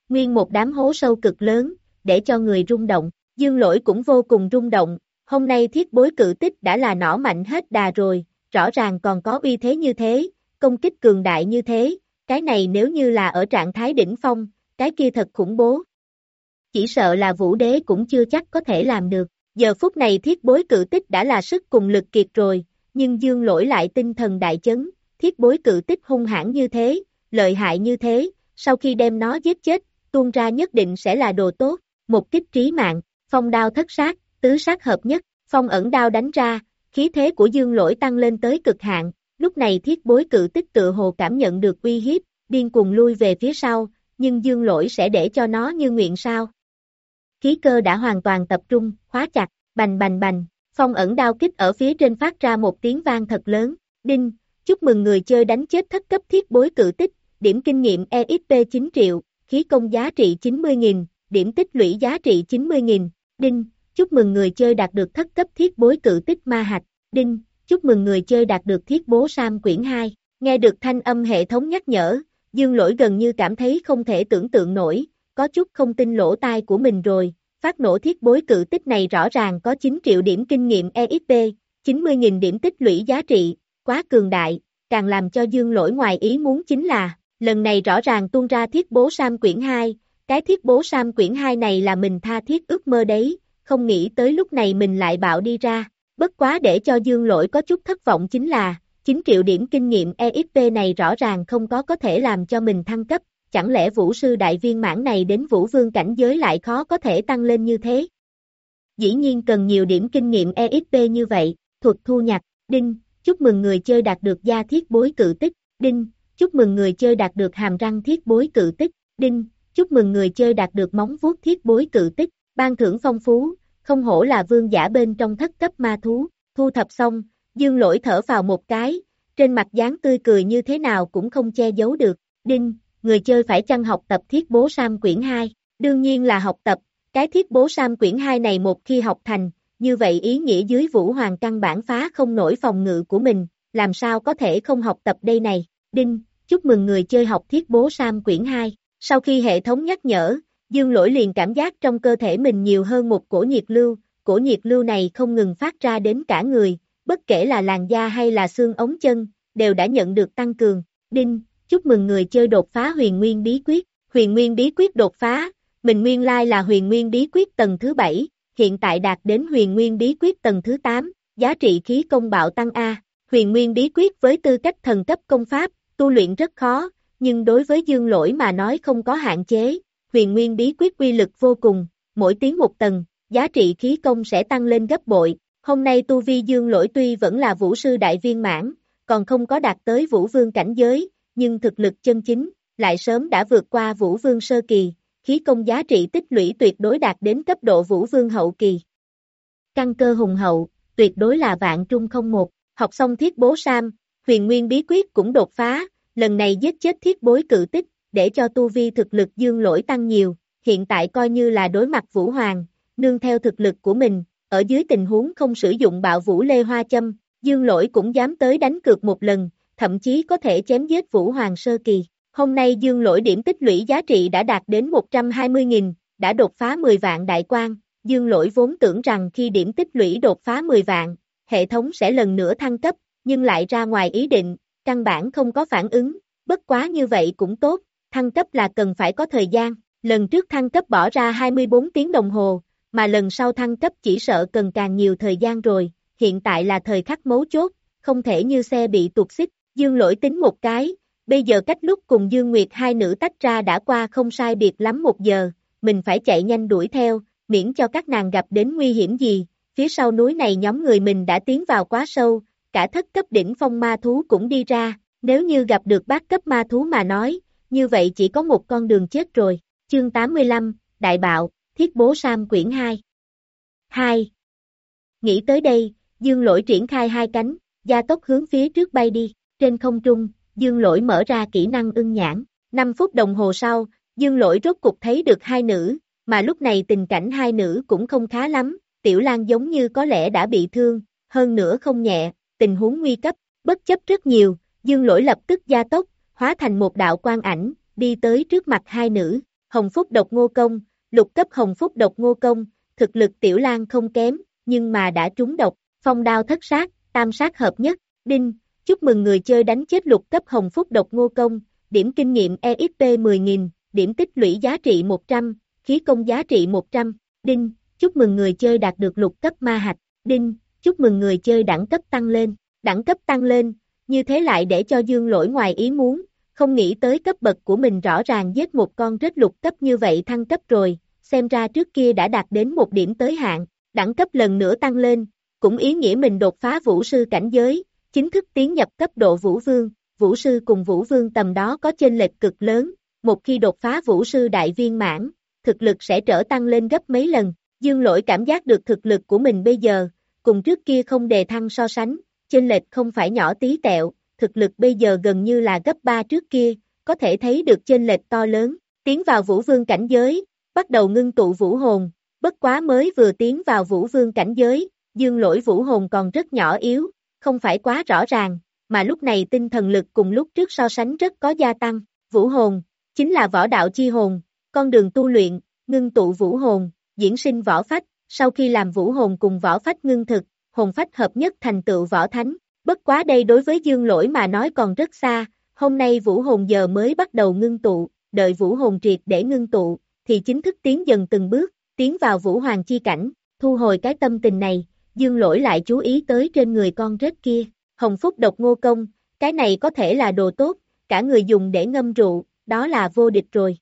nguyên một đám hố sâu cực lớn, để cho người rung động, dương lỗi cũng vô cùng rung động, hôm nay thiết bối cự tích đã là nỏ mạnh hết đà rồi, rõ ràng còn có uy thế như thế, công kích cường đại như thế, cái này nếu như là ở trạng thái đỉnh phong, cái kia thật khủng bố. Chỉ sợ là vũ đế cũng chưa chắc có thể làm được, giờ phút này thiết bối cự tích đã là sức cùng lực kiệt rồi, nhưng dương lỗi lại tinh thần đại chấn, thiết bối cự tích hung hãn như thế, lợi hại như thế, sau khi đem nó giết chết, tuôn ra nhất định sẽ là đồ tốt, một kích trí mạng, phong đao thất sát, tứ sát hợp nhất, phong ẩn đao đánh ra, khí thế của dương lỗi tăng lên tới cực hạn, lúc này thiết bối cự tích tự hồ cảm nhận được uy hiếp, điên cùng lui về phía sau, nhưng dương lỗi sẽ để cho nó như nguyện sao. Khí cơ đã hoàn toàn tập trung, khóa chặt, bành bành bành, phong ẩn đao kích ở phía trên phát ra một tiếng vang thật lớn, đinh, chúc mừng người chơi đánh chết thất cấp thiết bối cự tích, điểm kinh nghiệm EXP 9 triệu, khí công giá trị 90.000, điểm tích lũy giá trị 90.000, đinh, chúc mừng người chơi đạt được thất cấp thiết bối cự tích ma hạch, đinh, chúc mừng người chơi đạt được thiết bố Sam quyển 2, nghe được thanh âm hệ thống nhắc nhở, dương lỗi gần như cảm thấy không thể tưởng tượng nổi, có chút không tin lỗ tai của mình rồi, phát nổ thiết bối cự tích này rõ ràng có 9 triệu điểm kinh nghiệm EXP, 90.000 điểm tích lũy giá trị, quá cường đại, càng làm cho dương lỗi ngoài ý muốn chính là, lần này rõ ràng tuôn ra thiết bố Sam quyển 2, cái thiết bố Sam quyển 2 này là mình tha thiết ước mơ đấy, không nghĩ tới lúc này mình lại bạo đi ra, bất quá để cho dương lỗi có chút thất vọng chính là, 9 triệu điểm kinh nghiệm EXP này rõ ràng không có có thể làm cho mình thăng cấp, chẳng lẽ vũ sư đại viên mãn này đến vũ vương cảnh giới lại khó có thể tăng lên như thế? Dĩ nhiên cần nhiều điểm kinh nghiệm EXP như vậy, thuật thu nhặt, đinh, chúc mừng người chơi đạt được gia thiết bối cự tích, đinh, chúc mừng người chơi đạt được hàm răng thiết bối cự tích, đinh, chúc mừng người chơi đạt được móng vuốt thiết bối cự tích, ban thưởng phong phú, không hổ là vương giả bên trong thất cấp ma thú, thu thập xong, dương lỗi thở vào một cái, trên mặt dáng tươi cười như thế nào cũng không che giấu được, đinh, người chơi phải chăng học tập thiết bố Sam quyển 2, đương nhiên là học tập, cái thiết bố Sam quyển 2 này một khi học thành, như vậy ý nghĩa dưới vũ hoàng căn bản phá không nổi phòng ngự của mình, làm sao có thể không học tập đây này, đinh, chúc mừng người chơi học thiết bố Sam quyển 2. Sau khi hệ thống nhắc nhở, Dương lỗi liền cảm giác trong cơ thể mình nhiều hơn một cổ nhiệt lưu, cổ nhiệt lưu này không ngừng phát ra đến cả người, bất kể là làn da hay là xương ống chân, đều đã nhận được tăng cường. Đinh, chúc mừng người chơi đột phá huyền nguyên bí quyết, huyền nguyên bí quyết đột phá, mình nguyên lai là huyền nguyên bí quyết tầng thứ 7, hiện tại đạt đến huyền nguyên bí quyết tầng thứ 8, giá trị khí công bạo tăng A. Huyền nguyên bí quyết với tư cách thần cấp công pháp, tu luyện rất khó, nhưng đối với dương lỗi mà nói không có hạn chế, huyền nguyên bí quyết quy lực vô cùng, mỗi tiếng một tầng, giá trị khí công sẽ tăng lên gấp bội. Hôm nay tu vi dương lỗi tuy vẫn là vũ sư đại viên mãn, còn không có đạt tới vũ vương cảnh giới, nhưng thực lực chân chính, lại sớm đã vượt qua vũ vương sơ kỳ, khí công giá trị tích lũy tuyệt đối đạt đến cấp độ vũ vương hậu kỳ. Căn cơ hùng hậu, tuyệt đối là vạn trung không một, học xong thiết bố Sam, huyền nguyên bí quyết cũng đột phá, lần này giết chết thiết bối cự tích, để cho tu vi thực lực dương lỗi tăng nhiều, hiện tại coi như là đối mặt Vũ Hoàng, nương theo thực lực của mình, ở dưới tình huống không sử dụng bạo vũ lê hoa châm, dương lỗi cũng dám tới đánh cược một lần, thậm chí có thể chém giết Vũ Hoàng sơ kỳ. Hôm nay dương lỗi điểm tích lũy giá trị đã đạt đến 120.000, đã đột phá 10 vạn đại quan, dương lỗi vốn tưởng rằng khi điểm tích lũy đột phá 10 vạn, hệ thống sẽ lần nữa thăng cấp, nhưng lại ra ngoài ý định, căn bản không có phản ứng, bất quá như vậy cũng tốt, thăng cấp là cần phải có thời gian, lần trước thăng cấp bỏ ra 24 tiếng đồng hồ, mà lần sau thăng cấp chỉ sợ cần càng nhiều thời gian rồi, hiện tại là thời khắc mấu chốt, không thể như xe bị tuột xích, dương lỗi tính một cái, bây giờ cách lúc cùng Dương Nguyệt hai nữ tách ra đã qua không sai biệt lắm một giờ, mình phải chạy nhanh đuổi theo, miễn cho các nàng gặp đến nguy hiểm gì, phía sau núi này nhóm người mình đã tiến vào quá sâu, cả thất cấp đỉnh phong ma thú cũng đi ra, nếu như gặp được bát cấp ma thú mà nói, như vậy chỉ có một con đường chết rồi. Chương 85, Đại Bạo, Thiết Bố Sam Quyển 2 2. Nghĩ tới đây, Dương Lỗi triển khai hai cánh, gia tốc hướng phía trước bay đi, trên không trung, Dương Lỗi mở ra kỹ năng ưng nhãn, 5 phút đồng hồ sau, Dương Lỗi rốt cục thấy được hai nữ, mà lúc này tình cảnh hai nữ cũng không khá lắm, Tiểu Lan giống như có lẽ đã bị thương, hơn nữa không nhẹ, tình huống nguy cấp, bất chấp rất nhiều, Dương Lỗi lập tức gia tốc, hóa thành một đạo quang ảnh, đi tới trước mặt hai nữ, Hồng Phúc độc ngô công, lục cấp Hồng Phúc độc ngô công, thực lực Tiểu Lan không kém, nhưng mà đã trúng độc, phong đao thất sát, tam sát hợp nhất, đinh, chúc mừng người chơi đánh chết lục cấp Hồng Phúc độc ngô công, điểm kinh nghiệm EXP 10.000, điểm tích lũy giá trị 100, khí công giá trị 100, đinh, chúc mừng người chơi đạt được lục cấp ma hạch, đinh, chúc mừng người chơi đẳng cấp tăng lên, đẳng cấp tăng lên, như thế lại để cho dương lỗi ngoài ý muốn, không nghĩ tới cấp bậc của mình rõ ràng giết một con rết lục cấp như vậy thăng cấp rồi, xem ra trước kia đã đạt đến một điểm tới hạn, đẳng cấp lần nữa tăng lên, cũng ý nghĩa mình đột phá vũ sư cảnh giới, chính thức tiến nhập cấp độ vũ vương, vũ sư cùng vũ vương tầm đó có chênh lệch cực lớn, một khi đột phá vũ sư đại viên mãn, thực lực sẽ trở tăng lên gấp mấy lần, dương lỗi cảm giác được thực lực của mình bây giờ, cùng trước kia không đề thăng so sánh, chênh lệch không phải nhỏ tí tẹo, thực lực bây giờ gần như là gấp 3 trước kia, có thể thấy được chênh lệch to lớn, tiến vào vũ vương cảnh giới, bắt đầu ngưng tụ vũ hồn, bất quá mới vừa tiến vào vũ vương cảnh giới, dương lỗi vũ hồn còn rất nhỏ yếu, không phải quá rõ ràng, mà lúc này tinh thần lực cùng lúc trước so sánh rất có gia tăng, vũ hồn, chính là võ đạo chi hồn, con đường tu luyện, ngưng tụ vũ hồn, diễn sinh võ phách, sau khi làm vũ hồn cùng võ phách ngưng thực, hồn phách hợp nhất thành tựu võ thánh, bất quá đây đối với dương lỗi mà nói còn rất xa, hôm nay vũ hồn giờ mới bắt đầu ngưng tụ, đợi vũ hồn triệt để ngưng tụ, thì chính thức tiến dần từng bước, tiến vào vũ hoàng chi cảnh, thu hồi cái tâm tình này, dương lỗi lại chú ý tới trên người con rết kia, hồng phúc độc ngô công, cái này có thể là đồ tốt, cả người dùng để ngâm rượu, đó là vô địch rồi.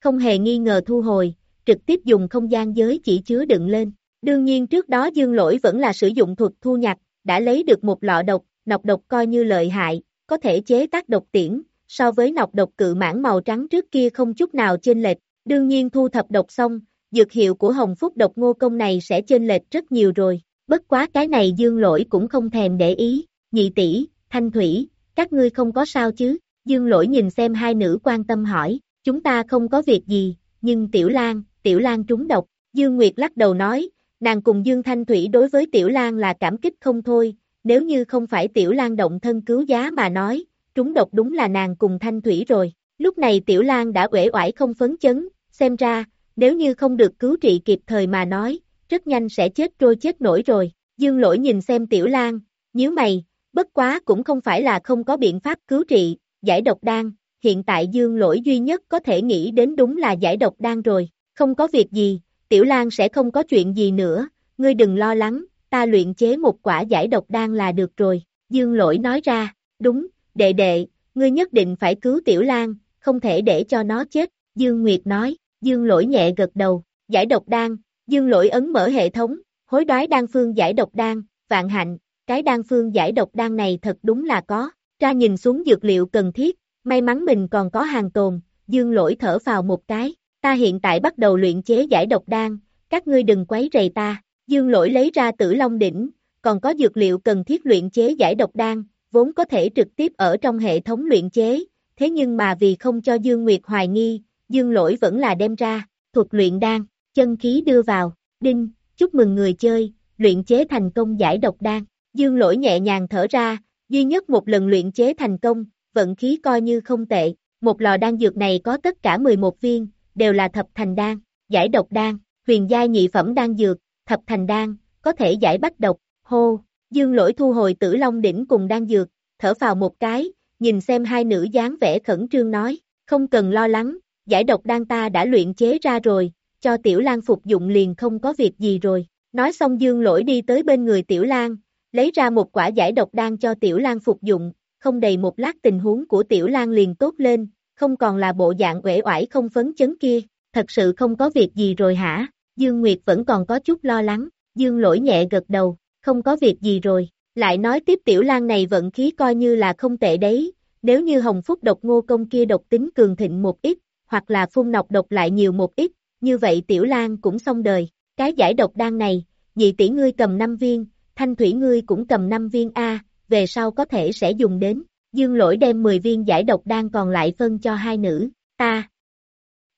Không hề nghi ngờ thu hồi, trực tiếp dùng không gian giới chỉ chứa đựng lên. Đương nhiên trước đó dương lỗi vẫn là sử dụng thuật thu nhặt, đã lấy được một lọ độc, nọc độc coi như lợi hại, có thể chế tác độc tiễn, so với nọc độc cự mãn màu trắng trước kia không chút nào chênh lệch, đương nhiên thu thập độc xong, dược hiệu của hồng phúc độc ngô công này sẽ chênh lệch rất nhiều rồi, bất quá cái này dương lỗi cũng không thèm để ý, nhị tỷ, thanh thủy, các ngươi không có sao chứ, dương lỗi nhìn xem hai nữ quan tâm hỏi, chúng ta không có việc gì, nhưng tiểu lan, tiểu lan trúng độc, dương nguyệt lắc đầu nói, nàng cùng dương thanh thủy đối với tiểu lan là cảm kích không thôi, nếu như không phải tiểu lan động thân cứu giá mà nói, trúng độc đúng là nàng cùng thanh thủy rồi, lúc này tiểu lan đã uể oải không phấn chấn, xem ra, nếu như không được cứu trị kịp thời mà nói, rất nhanh sẽ chết trôi chết nổi rồi. Dương lỗi nhìn xem tiểu lan, nhíu mày, bất quá cũng không phải là không có biện pháp cứu trị, giải độc đan, hiện tại dương lỗi duy nhất có thể nghĩ đến đúng là giải độc đan rồi, không có việc gì, Tiểu Lan sẽ không có chuyện gì nữa, ngươi đừng lo lắng, ta luyện chế một quả giải độc đan là được rồi, dương lỗi nói ra, đúng, đệ đệ, ngươi nhất định phải cứu Tiểu Lan, không thể để cho nó chết, Dương Nguyệt nói, Dương lỗi nhẹ gật đầu, giải độc đan, Dương lỗi ấn mở hệ thống, hối đoái đan phương giải độc đan, vạn hạnh, cái đan phương giải độc đan này thật đúng là có, ra nhìn xuống dược liệu cần thiết, may mắn mình còn có hàng tồn, Dương lỗi thở vào một cái, ta hiện tại bắt đầu luyện chế giải độc đan, các ngươi đừng quấy rầy ta, Dương lỗi lấy ra tử long đỉnh, còn có dược liệu cần thiết luyện chế giải độc đan, vốn có thể trực tiếp ở trong hệ thống luyện chế, thế nhưng mà vì không cho Dương Nguyệt hoài nghi, Dương lỗi vẫn là đem ra, thuật luyện đan, chân khí đưa vào, đinh, chúc mừng người chơi, luyện chế thành công giải độc đan, Dương lỗi nhẹ nhàng thở ra, duy nhất một lần luyện chế thành công, vận khí coi như không tệ, một lò đan dược này có tất cả 11 viên, đều là thập thành đan, giải độc đan, huyền giai nhị phẩm đan dược, thập thành đan, có thể giải bách độc, hô, dương lỗi thu hồi tử long đỉnh cùng đan dược, thở vào một cái, nhìn xem hai nữ dáng vẻ khẩn trương nói, không cần lo lắng, giải độc đan ta đã luyện chế ra rồi, cho tiểu lan phục dụng liền không có việc gì rồi, nói xong dương lỗi đi tới bên người tiểu lan, lấy ra một quả giải độc đan cho tiểu lan phục dụng, không đầy một lát tình huống của tiểu lan liền tốt lên, không còn là bộ dạng uể oải không phấn chấn kia, thật sự không có việc gì rồi hả, Dương Nguyệt vẫn còn có chút lo lắng, Dương lỗi nhẹ gật đầu, không có việc gì rồi, lại nói tiếp tiểu lan này vận khí coi như là không tệ đấy, nếu như hồng phúc độc ngô công kia độc tính cường thịnh một ít, hoặc là phun nọc độc lại nhiều một ít, như vậy tiểu lan cũng xong đời, cái giải độc đan này, nhị tỷ ngươi cầm 5 viên, thanh thủy ngươi cũng cầm 5 viên A, về sau có thể sẽ dùng đến, dương lỗi đem 10 viên giải độc đan còn lại phân cho hai nữ, ta,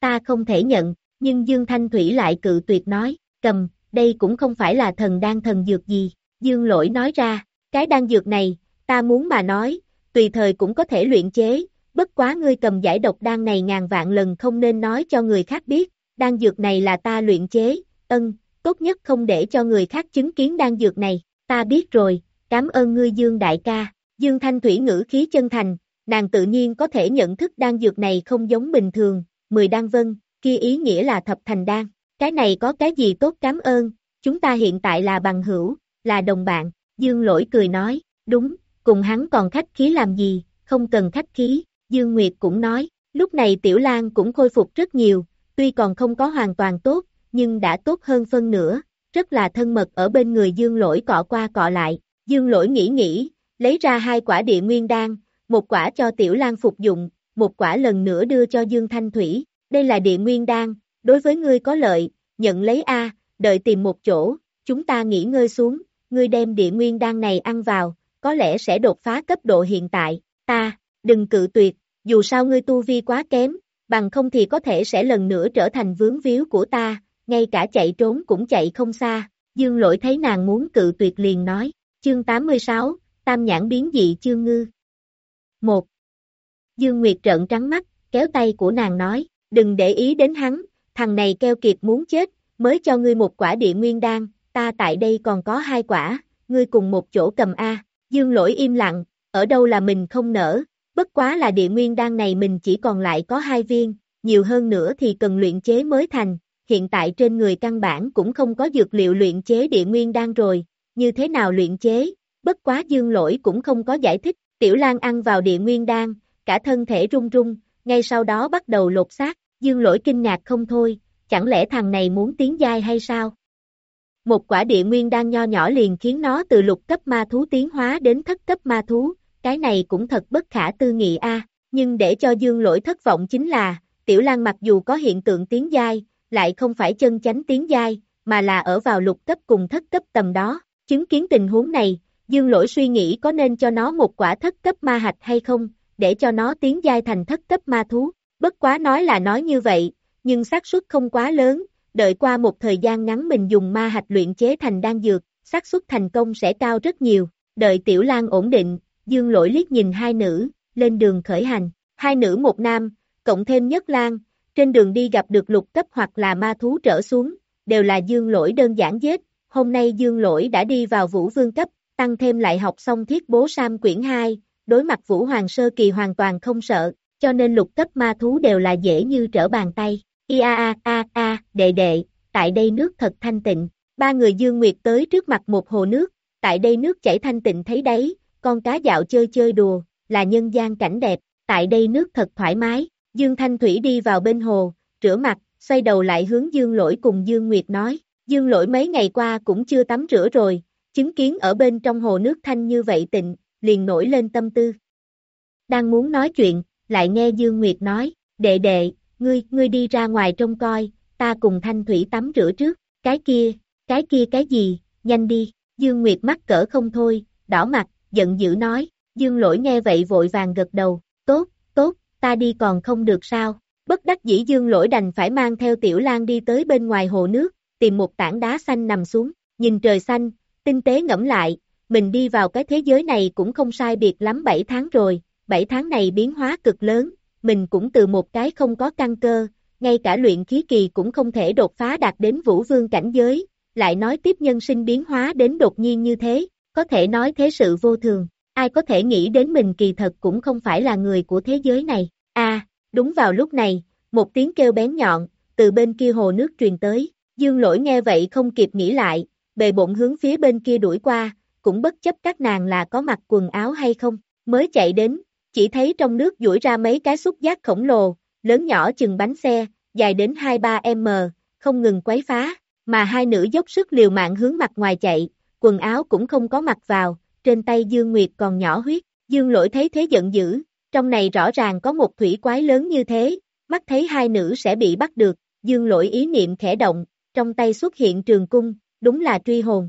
ta không thể nhận, nhưng dương thanh thủy lại cự tuyệt nói, cầm, đây cũng không phải là thần đan thần dược gì, dương lỗi nói ra, cái đan dược này, ta muốn mà nói, tùy thời cũng có thể luyện chế, bất quá ngươi cầm giải độc đan này ngàn vạn lần không nên nói cho người khác biết, đan dược này là ta luyện chế, ân, tốt nhất không để cho người khác chứng kiến đan dược này, ta biết rồi, cảm ơn ngươi Dương đại ca, Dương Thanh Thủy ngữ khí chân thành, nàng tự nhiên có thể nhận thức đan dược này không giống bình thường, mười đan vân, kia ý nghĩa là thập thành đan, cái này có cái gì tốt cảm ơn, chúng ta hiện tại là bằng hữu, là đồng bạn, Dương lỗi cười nói, đúng, cùng hắn còn khách khí làm gì, không cần khách khí, Dương Nguyệt cũng nói, lúc này Tiểu Lan cũng khôi phục rất nhiều, tuy còn không có hoàn toàn tốt, nhưng đã tốt hơn phân nửa, rất là thân mật ở bên người Dương Lỗi cọ qua cọ lại, Dương Lỗi nghĩ nghĩ, lấy ra hai quả địa nguyên đan, một quả cho Tiểu Lan phục dụng, một quả lần nữa đưa cho Dương Thanh Thủy, đây là địa nguyên đan, đối với ngươi có lợi, nhận lấy A, đợi tìm một chỗ, chúng ta nghỉ ngơi xuống, ngươi đem địa nguyên đan này ăn vào, có lẽ sẽ đột phá cấp độ hiện tại, ta, đừng cự tuyệt, dù sao ngươi tu vi quá kém, bằng không thì có thể sẽ lần nữa trở thành vướng víu của ta, ngay cả chạy trốn cũng chạy không xa, dương lỗi thấy nàng muốn cự tuyệt liền nói, chương 86, tam nhãn biến dị chương ngư. 1. Dương Nguyệt trợn trắng mắt, kéo tay của nàng nói, đừng để ý đến hắn, thằng này keo kiệt muốn chết, mới cho ngươi một quả địa nguyên đan, ta tại đây còn có hai quả, ngươi cùng một chỗ cầm A, dương lỗi im lặng, ở đâu là mình không nở, bất quá là địa nguyên đan này mình chỉ còn lại có hai viên, nhiều hơn nữa thì cần luyện chế mới thành, hiện tại trên người căn bản cũng không có dược liệu luyện chế địa nguyên đan rồi, như thế nào luyện chế, bất quá dương lỗi cũng không có giải thích, tiểu lan ăn vào địa nguyên đan, cả thân thể run run, ngay sau đó bắt đầu lột xác, dương lỗi kinh ngạc không thôi, chẳng lẽ thằng này muốn tiến giai hay sao? Một quả địa nguyên đan nho nhỏ liền khiến nó từ lục cấp ma thú tiến hóa đến thất cấp ma thú, cái này cũng thật bất khả tư nghị a. nhưng để cho dương lỗi thất vọng chính là, tiểu lan mặc dù có hiện tượng tiến giai, lại không phải chân chánh tiến giai, mà là ở vào lục cấp cùng thất cấp tầm đó, chứng kiến tình huống này, dương lỗi suy nghĩ có nên cho nó một quả thất cấp ma hạch hay không, để cho nó tiến giai thành thất cấp ma thú, bất quá nói là nói như vậy, nhưng xác suất không quá lớn, đợi qua một thời gian ngắn mình dùng ma hạch luyện chế thành đan dược, xác suất thành công sẽ cao rất nhiều, đợi tiểu lan ổn định, dương lỗi liếc nhìn hai nữ, lên đường khởi hành, hai nữ một nam, cộng thêm nhất lan, trên đường đi gặp được lục cấp hoặc là ma thú trở xuống, đều là dương lỗi đơn giản giết, hôm nay dương lỗi đã đi vào vũ vương cấp, tăng thêm lại học xong thiết bố Sam quyển 2, đối mặt vũ hoàng sơ kỳ hoàn toàn không sợ, cho nên lục cấp ma thú đều là dễ như trở bàn tay. Ia a a a, đệ đệ, tại đây nước thật thanh tịnh. Ba người Dương Nguyệt tới trước mặt một hồ nước, tại đây nước chảy thanh tịnh thấy đấy, con cá dạo chơi chơi đùa, là nhân gian cảnh đẹp, tại đây nước thật thoải mái. Dương Thanh Thủy đi vào bên hồ, rửa mặt, xoay đầu lại hướng Dương Lỗi cùng Dương Nguyệt nói, Dương Lỗi mấy ngày qua cũng chưa tắm rửa rồi, chứng kiến ở bên trong hồ nước thanh như vậy tịnh, liền nổi lên tâm tư. Đang muốn nói chuyện, lại nghe Dương Nguyệt nói, đệ đệ, ngươi, ngươi đi ra ngoài trông coi, ta cùng Thanh Thủy tắm rửa trước, cái kia, cái kia cái gì, nhanh đi, Dương Nguyệt mắc cỡ không thôi, đỏ mặt, giận dữ nói, Dương Lỗi nghe vậy vội vàng gật đầu, tốt, tốt, ta đi còn không được sao, bất đắc dĩ Dương Lỗi đành phải mang theo Tiểu Lan đi tới bên ngoài hồ nước, tìm một tảng đá xanh nằm xuống, nhìn trời xanh, tinh tế ngẫm lại, mình đi vào cái thế giới này cũng không sai biệt lắm 7 tháng rồi, 7 tháng này biến hóa cực lớn, mình cũng từ một cái không có căn cơ, ngay cả luyện khí kỳ cũng không thể đột phá đạt đến vũ vương cảnh giới, lại nói tiếp nhân sinh biến hóa đến đột nhiên như thế, có thể nói thế sự vô thường, ai có thể nghĩ đến mình kỳ thật cũng không phải là người của thế giới này, a à, đúng vào lúc này, một tiếng kêu bén nhọn, từ bên kia hồ nước truyền tới, dương lỗi nghe vậy không kịp nghĩ lại, bề bộn hướng phía bên kia đuổi qua, cũng bất chấp các nàng là có mặc quần áo hay không, mới chạy đến, chỉ thấy trong nước duỗi ra mấy cái xúc giác khổng lồ, lớn nhỏ chừng bánh xe, dài đến 2-3m, không ngừng quấy phá, mà hai nữ dốc sức liều mạng hướng mặt ngoài chạy, quần áo cũng không có mặc vào, trên tay Dương Nguyệt còn nhỏ huyết, Dương lỗi thấy thế giận dữ, trong này rõ ràng có một thủy quái lớn như thế, mắt thấy hai nữ sẽ bị bắt được, Dương lỗi ý niệm khẽ động, trong tay xuất hiện trường cung, đúng là truy hồn.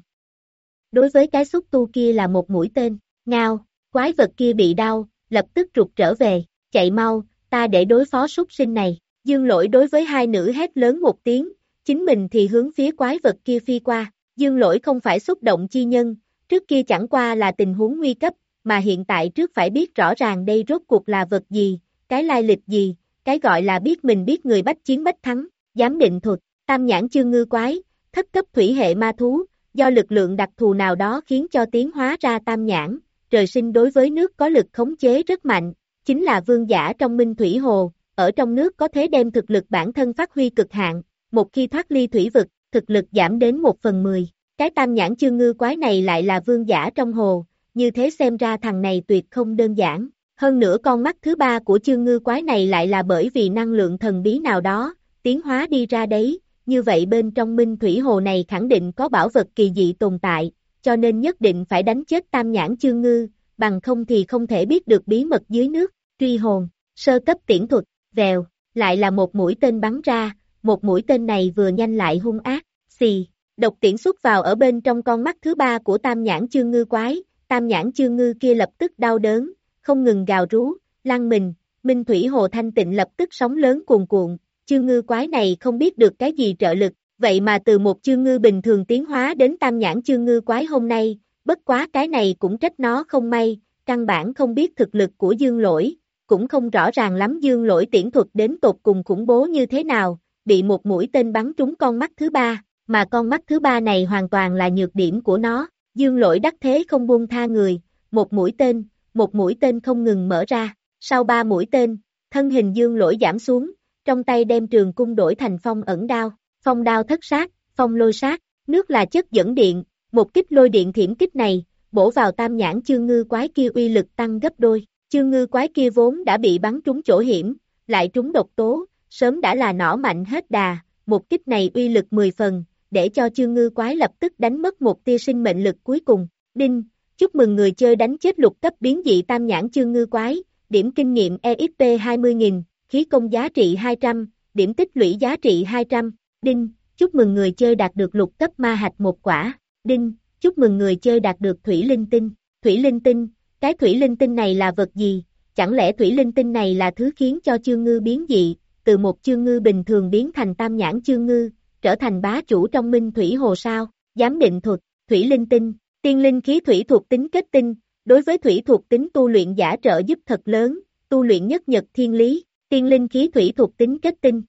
Đối với cái xúc tu kia là một mũi tên, ngao, quái vật kia bị đau, lập tức rụt trở về, chạy mau, ta để đối phó súc sinh này. Dương lỗi đối với hai nữ hét lớn một tiếng, chính mình thì hướng phía quái vật kia phi qua. Dương lỗi không phải xúc động chi nhân, trước kia chẳng qua là tình huống nguy cấp, mà hiện tại trước phải biết rõ ràng đây rốt cuộc là vật gì, cái lai lịch gì, cái gọi là biết mình biết người bách chiến bách thắng, giám định thuật, tam nhãn chương ngư quái, thất cấp thủy hệ ma thú, do lực lượng đặc thù nào đó khiến cho tiến hóa ra tam nhãn, trời sinh đối với nước có lực khống chế rất mạnh, chính là vương giả trong minh thủy hồ, ở trong nước có thể đem thực lực bản thân phát huy cực hạn, một khi thoát ly thủy vực, thực lực giảm đến một phần mười. Cái tam nhãn chương ngư quái này lại là vương giả trong hồ, như thế xem ra thằng này tuyệt không đơn giản. Hơn nữa con mắt thứ ba của chương ngư quái này lại là bởi vì năng lượng thần bí nào đó, tiến hóa đi ra đấy, như vậy bên trong minh thủy hồ này khẳng định có bảo vật kỳ dị tồn tại, cho nên nhất định phải đánh chết tam nhãn chương ngư, bằng không thì không thể biết được bí mật dưới nước, truy hồn, sơ cấp tiễn thuật, vèo, lại là một mũi tên bắn ra, một mũi tên này vừa nhanh lại hung ác, xì, độc tiễn xuất vào ở bên trong con mắt thứ ba của tam nhãn chương ngư quái, tam nhãn chương ngư kia lập tức đau đớn, không ngừng gào rú, lăn mình, minh thủy hồ thanh tịnh lập tức sóng lớn cuồn cuộn, chương ngư quái này không biết được cái gì trợ lực, vậy mà từ một chương ngư bình thường tiến hóa đến tam nhãn chương ngư quái hôm nay, bất quá cái này cũng trách nó không may, căn bản không biết thực lực của dương lỗi, cũng không rõ ràng lắm dương lỗi tiễn thuật đến tột cùng khủng bố như thế nào, bị một mũi tên bắn trúng con mắt thứ ba, mà con mắt thứ ba này hoàn toàn là nhược điểm của nó, dương lỗi đắc thế không buông tha người, một mũi tên, một mũi tên không ngừng mở ra, sau ba mũi tên, thân hình dương lỗi giảm xuống, trong tay đem trường cung đổi thành phong ẩn đao, phong đao thất sát, phong lôi sát, nước là chất dẫn điện, một kích lôi điện thiểm kích này, bổ vào tam nhãn chương ngư quái kia uy lực tăng gấp đôi, chương ngư quái kia vốn đã bị bắn trúng chỗ hiểm, lại trúng độc tố, sớm đã là nỏ mạnh hết đà, một kích này uy lực 10 phần, để cho chương ngư quái lập tức đánh mất một tia sinh mệnh lực cuối cùng, đinh, chúc mừng người chơi đánh chết lục cấp biến dị tam nhãn chương ngư quái, điểm kinh nghiệm EXP 20.000, khí công giá trị 200, điểm tích lũy giá trị 200, đinh, chúc mừng người chơi đạt được lục cấp ma hạch một quả, đinh, chúc mừng người chơi đạt được thủy linh tinh, thủy linh tinh, cái thủy linh tinh này là vật gì, chẳng lẽ thủy linh tinh này là thứ khiến cho chương ngư biến dị, từ một chương ngư bình thường biến thành tam nhãn chương ngư, trở thành bá chủ trong minh thủy hồ sao, giám định thuật, thủy linh tinh, tiên linh khí thủy thuộc tính kết tinh, đối với thủy thuộc tính tu luyện giả trợ giúp thật lớn, tu luyện nhất nhật thiên lý, tiên linh khí thủy thuộc tính kết tinh.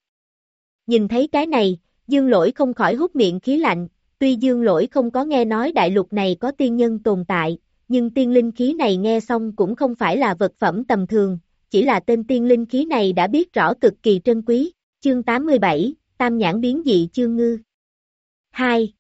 Nhìn thấy cái này, dương lỗi không khỏi hút miệng khí lạnh, tuy dương lỗi không có nghe nói đại lục này có tiên nhân tồn tại, nhưng tiên linh khí này nghe xong cũng không phải là vật phẩm tầm thường, chỉ là tên tiên linh khí này đã biết rõ cực kỳ trân quý. Chương 87, Tam nhãn biến dị chương ngư. 2.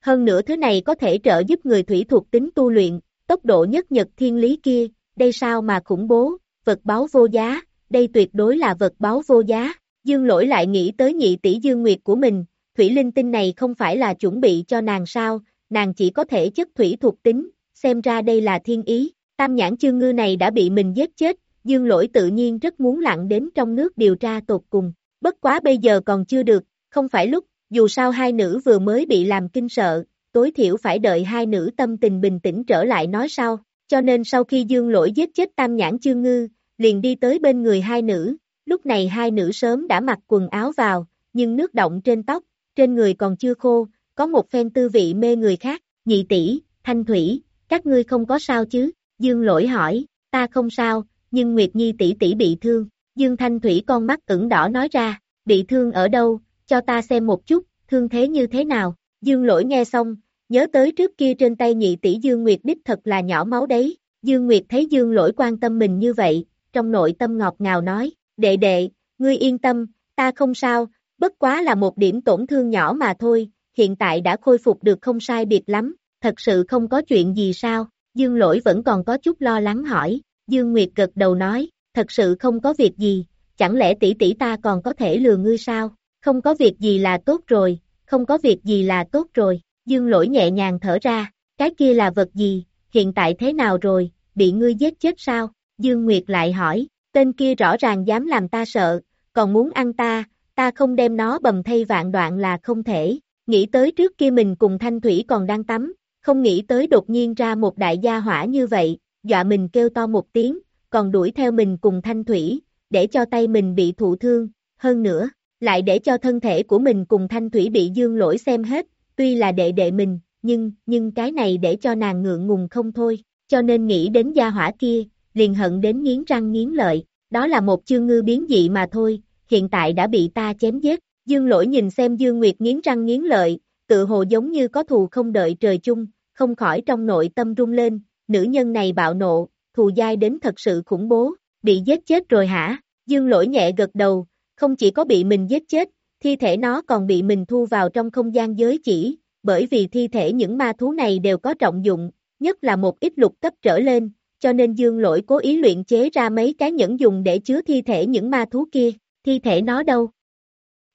Hơn nữa thứ này có thể trợ giúp người thủy thuộc tính tu luyện, tốc độ nhất nhật thiên lý kia, đây sao mà khủng bố, vật báo vô giá, đây tuyệt đối là vật báo vô giá. Dương lỗi lại nghĩ tới nhị tỷ dương nguyệt của mình, thủy linh tinh này không phải là chuẩn bị cho nàng sao, nàng chỉ có thể chất thủy thuộc tính, xem ra đây là thiên ý, tam nhãn chương ngư này đã bị mình giết chết, dương lỗi tự nhiên rất muốn lặn đến trong nước điều tra tột cùng, bất quá bây giờ còn chưa được, không phải lúc, dù sao hai nữ vừa mới bị làm kinh sợ, tối thiểu phải đợi hai nữ tâm tình bình tĩnh trở lại nói sau, cho nên sau khi dương lỗi giết chết tam nhãn chương ngư, liền đi tới bên người hai nữ, lúc này hai nữ sớm đã mặc quần áo vào, nhưng nước động trên tóc, trên người còn chưa khô, có một phen tư vị mê người khác, nhị tỷ, thanh thủy, các ngươi không có sao chứ, dương lỗi hỏi, ta không sao, nhưng Nguyệt Nhi tỷ tỷ bị thương, dương thanh thủy con mắt ửng đỏ nói ra, bị thương ở đâu, cho ta xem một chút, thương thế như thế nào, dương lỗi nghe xong, nhớ tới trước kia trên tay nhị tỷ Dương Nguyệt đích thật là nhỏ máu đấy, Dương Nguyệt thấy Dương lỗi quan tâm mình như vậy, trong nội tâm ngọt ngào nói, đệ đệ, ngươi yên tâm, ta không sao, bất quá là một điểm tổn thương nhỏ mà thôi, hiện tại đã khôi phục được không sai biệt lắm, thật sự không có chuyện gì sao, Dương lỗi vẫn còn có chút lo lắng hỏi, Dương Nguyệt gật đầu nói, thật sự không có việc gì, chẳng lẽ tỷ tỷ ta còn có thể lừa ngươi sao, không có việc gì là tốt rồi, không có việc gì là tốt rồi, Dương lỗi nhẹ nhàng thở ra, cái kia là vật gì, hiện tại thế nào rồi, bị ngươi giết chết sao? Dương Nguyệt lại hỏi, tên kia rõ ràng dám làm ta sợ, còn muốn ăn ta, ta không đem nó bầm thay vạn đoạn là không thể. Nghĩ tới trước kia mình cùng Thanh Thủy còn đang tắm, không nghĩ tới đột nhiên ra một đại gia hỏa như vậy, dọa mình kêu to một tiếng, còn đuổi theo mình cùng Thanh Thủy, để cho tay mình bị thụ thương, hơn nữa, lại để cho thân thể của mình cùng Thanh Thủy bị dương lỗi xem hết, tuy là đệ đệ mình, nhưng, nhưng cái này để cho nàng ngượng ngùng không thôi, cho nên nghĩ đến gia hỏa kia, liền hận đến nghiến răng nghiến lợi, đó là một chương ngư biến dị mà thôi, hiện tại đã bị ta chém giết, dương lỗi nhìn xem dương nguyệt nghiến răng nghiến lợi, tự hồ giống như có thù không đợi trời chung, không khỏi trong nội tâm rung lên, nữ nhân này bạo nộ, thù dai đến thật sự khủng bố, bị giết chết rồi hả, dương lỗi nhẹ gật đầu, không chỉ có bị mình giết chết, thi thể nó còn bị mình thu vào trong không gian giới chỉ, bởi vì thi thể những ma thú này đều có trọng dụng, nhất là một ít lục cấp trở lên, cho nên dương lỗi cố ý luyện chế ra mấy cái nhẫn dùng để chứa thi thể những ma thú kia, thi thể nó đâu?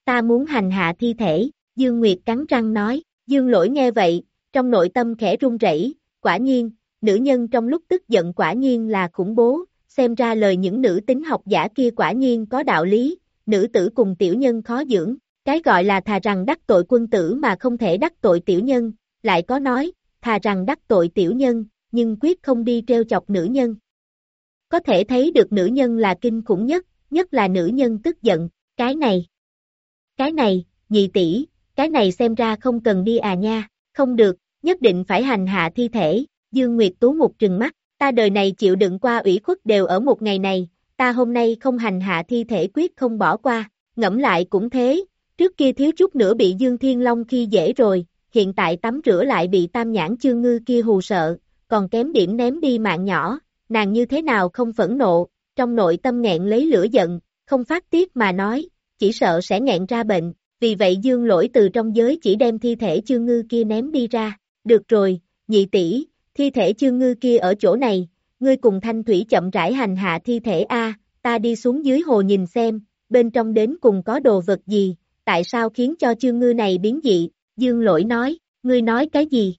Ta muốn hành hạ thi thể, Dương Nguyệt cắn răng nói, Dương lỗi nghe vậy, trong nội tâm khẽ run rẩy, quả nhiên, nữ nhân trong lúc tức giận quả nhiên là khủng bố, xem ra lời những nữ tính học giả kia quả nhiên có đạo lý, nữ tử cùng tiểu nhân khó dưỡng, cái gọi là thà rằng đắc tội quân tử mà không thể đắc tội tiểu nhân, lại có nói, thà rằng đắc tội tiểu nhân, nhưng quyết không đi treo chọc nữ nhân. Có thể thấy được nữ nhân là kinh khủng nhất, nhất là nữ nhân tức giận, cái này. Cái này, nhị tỷ, cái này xem ra không cần đi à nha, không được, nhất định phải hành hạ thi thể, Dương Nguyệt Tú một trừng mắt, ta đời này chịu đựng qua ủy khuất đều ở một ngày này, ta hôm nay không hành hạ thi thể quyết không bỏ qua, ngẫm lại cũng thế, trước kia thiếu chút nữa bị Dương Thiên Long khi dễ rồi, hiện tại tắm rửa lại bị tam nhãn chương ngư kia hù sợ, còn kém điểm ném đi mạng nhỏ, nàng như thế nào không phẫn nộ, trong nội tâm nghẹn lấy lửa giận, không phát tiết mà nói, chỉ sợ sẽ nghẹn ra bệnh, vì vậy Dương lỗi từ trong giới chỉ đem thi thể chương ngư kia ném đi ra, được rồi, nhị tỷ, thi thể chương ngư kia ở chỗ này, ngươi cùng thanh thủy chậm rãi hành hạ thi thể A, ta đi xuống dưới hồ nhìn xem, bên trong đến cùng có đồ vật gì, tại sao khiến cho chương ngư này biến dị, dương lỗi nói, ngươi nói cái gì?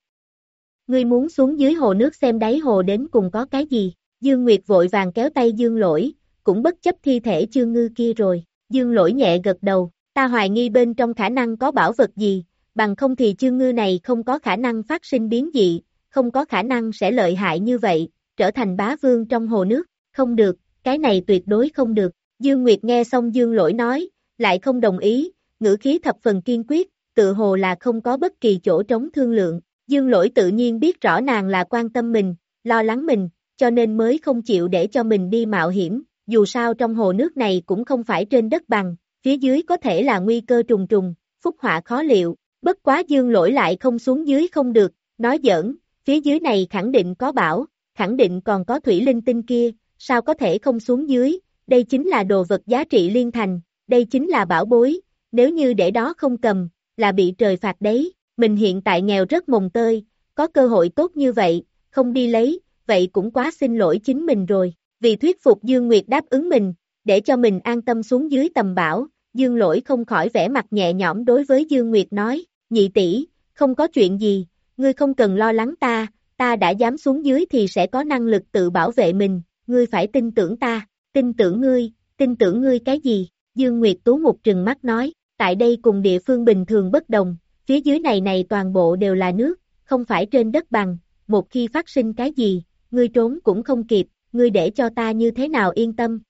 Ngươi muốn xuống dưới hồ nước xem đáy hồ đến cùng có cái gì, dương nguyệt vội vàng kéo tay dương lỗi, cũng bất chấp thi thể chương ngư kia rồi, dương lỗi nhẹ gật đầu, ta hoài nghi bên trong khả năng có bảo vật gì, bằng không thì chương ngư này không có khả năng phát sinh biến dị, không có khả năng sẽ lợi hại như vậy, trở thành bá vương trong hồ nước, không được, cái này tuyệt đối không được. Dương Nguyệt nghe xong Dương Lỗi nói, lại không đồng ý, ngữ khí thập phần kiên quyết, tự hồ là không có bất kỳ chỗ trống thương lượng. Dương Lỗi tự nhiên biết rõ nàng là quan tâm mình, lo lắng mình, cho nên mới không chịu để cho mình đi mạo hiểm, dù sao trong hồ nước này cũng không phải trên đất bằng, phía dưới có thể là nguy cơ trùng trùng, phúc họa khó liệu, bất quá Dương Lỗi lại không xuống dưới không được, nói giỡn, phía dưới này khẳng định có bảo, khẳng định còn có thủy linh tinh kia, sao có thể không xuống dưới, đây chính là đồ vật giá trị liên thành, đây chính là bảo bối, nếu như để đó không cầm, là bị trời phạt đấy, mình hiện tại nghèo rất mồng tơi, có cơ hội tốt như vậy, không đi lấy, vậy cũng quá xin lỗi chính mình rồi, vì thuyết phục Dương Nguyệt đáp ứng mình, để cho mình an tâm xuống dưới tầm bảo, Dương lỗi không khỏi vẻ mặt nhẹ nhõm đối với Dương Nguyệt nói, nhị tỷ, không có chuyện gì, ngươi không cần lo lắng ta, ta đã dám xuống dưới thì sẽ có năng lực tự bảo vệ mình, ngươi phải tin tưởng ta, tin tưởng ngươi, tin tưởng ngươi cái gì, Dương Nguyệt Tú một trừng mắt nói, tại đây cùng địa phương bình thường bất đồng, phía dưới này này toàn bộ đều là nước, không phải trên đất bằng, một khi phát sinh cái gì, ngươi trốn cũng không kịp, ngươi để cho ta như thế nào yên tâm.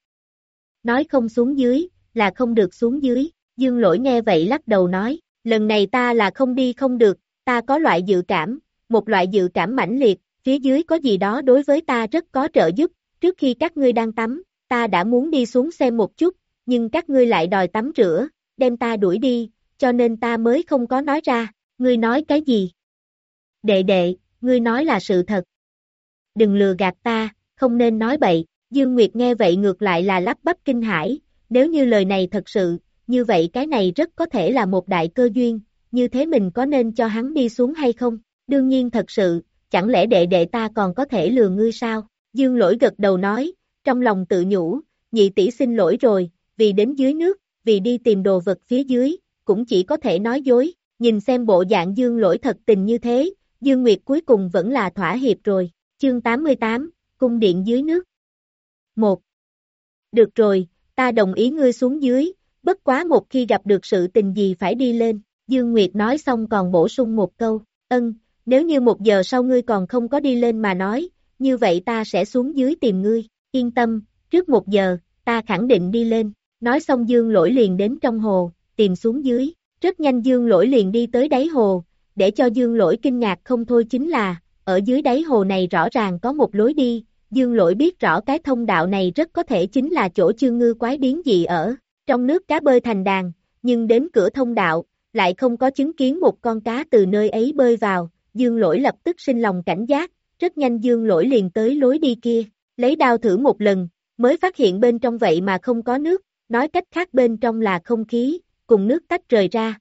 Nói không xuống dưới, là không được xuống dưới, dương lỗi nghe vậy lắc đầu nói, lần này ta là không đi không được, ta có loại dự cảm, một loại dự cảm mãnh liệt, phía dưới có gì đó đối với ta rất có trợ giúp, trước khi các ngươi đang tắm, ta đã muốn đi xuống xem một chút, nhưng các ngươi lại đòi tắm rửa, đem ta đuổi đi, cho nên ta mới không có nói ra, ngươi nói cái gì? Đệ đệ, ngươi nói là sự thật. Đừng lừa gạt ta, không nên nói bậy, Dương Nguyệt nghe vậy ngược lại là lắp bắp kinh hãi, nếu như lời này thật sự, như vậy cái này rất có thể là một đại cơ duyên, như thế mình có nên cho hắn đi xuống hay không? Đương nhiên thật sự, chẳng lẽ đệ đệ ta còn có thể lừa ngươi sao? Dương lỗi gật đầu nói, trong lòng tự nhủ, nhị tỷ xin lỗi rồi, vì đến dưới nước, vì đi tìm đồ vật phía dưới, cũng chỉ có thể nói dối, nhìn xem bộ dạng dương lỗi thật tình như thế, Dương Nguyệt cuối cùng vẫn là thỏa hiệp rồi, chương 88, cung điện dưới nước. 1. Được rồi, ta đồng ý ngươi xuống dưới, bất quá một khi gặp được sự tình gì phải đi lên, Dương Nguyệt nói xong còn bổ sung một câu, ân, nếu như một giờ sau ngươi còn không có đi lên mà nói, như vậy ta sẽ xuống dưới tìm ngươi, yên tâm, trước một giờ, ta khẳng định đi lên, nói xong Dương lỗi liền đến trong hồ, tìm xuống dưới, rất nhanh Dương lỗi liền đi tới đáy hồ, để cho Dương lỗi kinh ngạc không thôi chính là, ở dưới đáy hồ này rõ ràng có một lối đi, Dương lỗi biết rõ cái thông đạo này rất có thể chính là chỗ chương ngư quái biến dị ở, trong nước cá bơi thành đàn, nhưng đến cửa thông đạo, lại không có chứng kiến một con cá từ nơi ấy bơi vào, Dương lỗi lập tức sinh lòng cảnh giác, rất nhanh Dương lỗi liền tới lối đi kia, lấy đao thử một lần, mới phát hiện bên trong vậy mà không có nước, nói cách khác bên trong là không khí, cùng nước tách rời ra.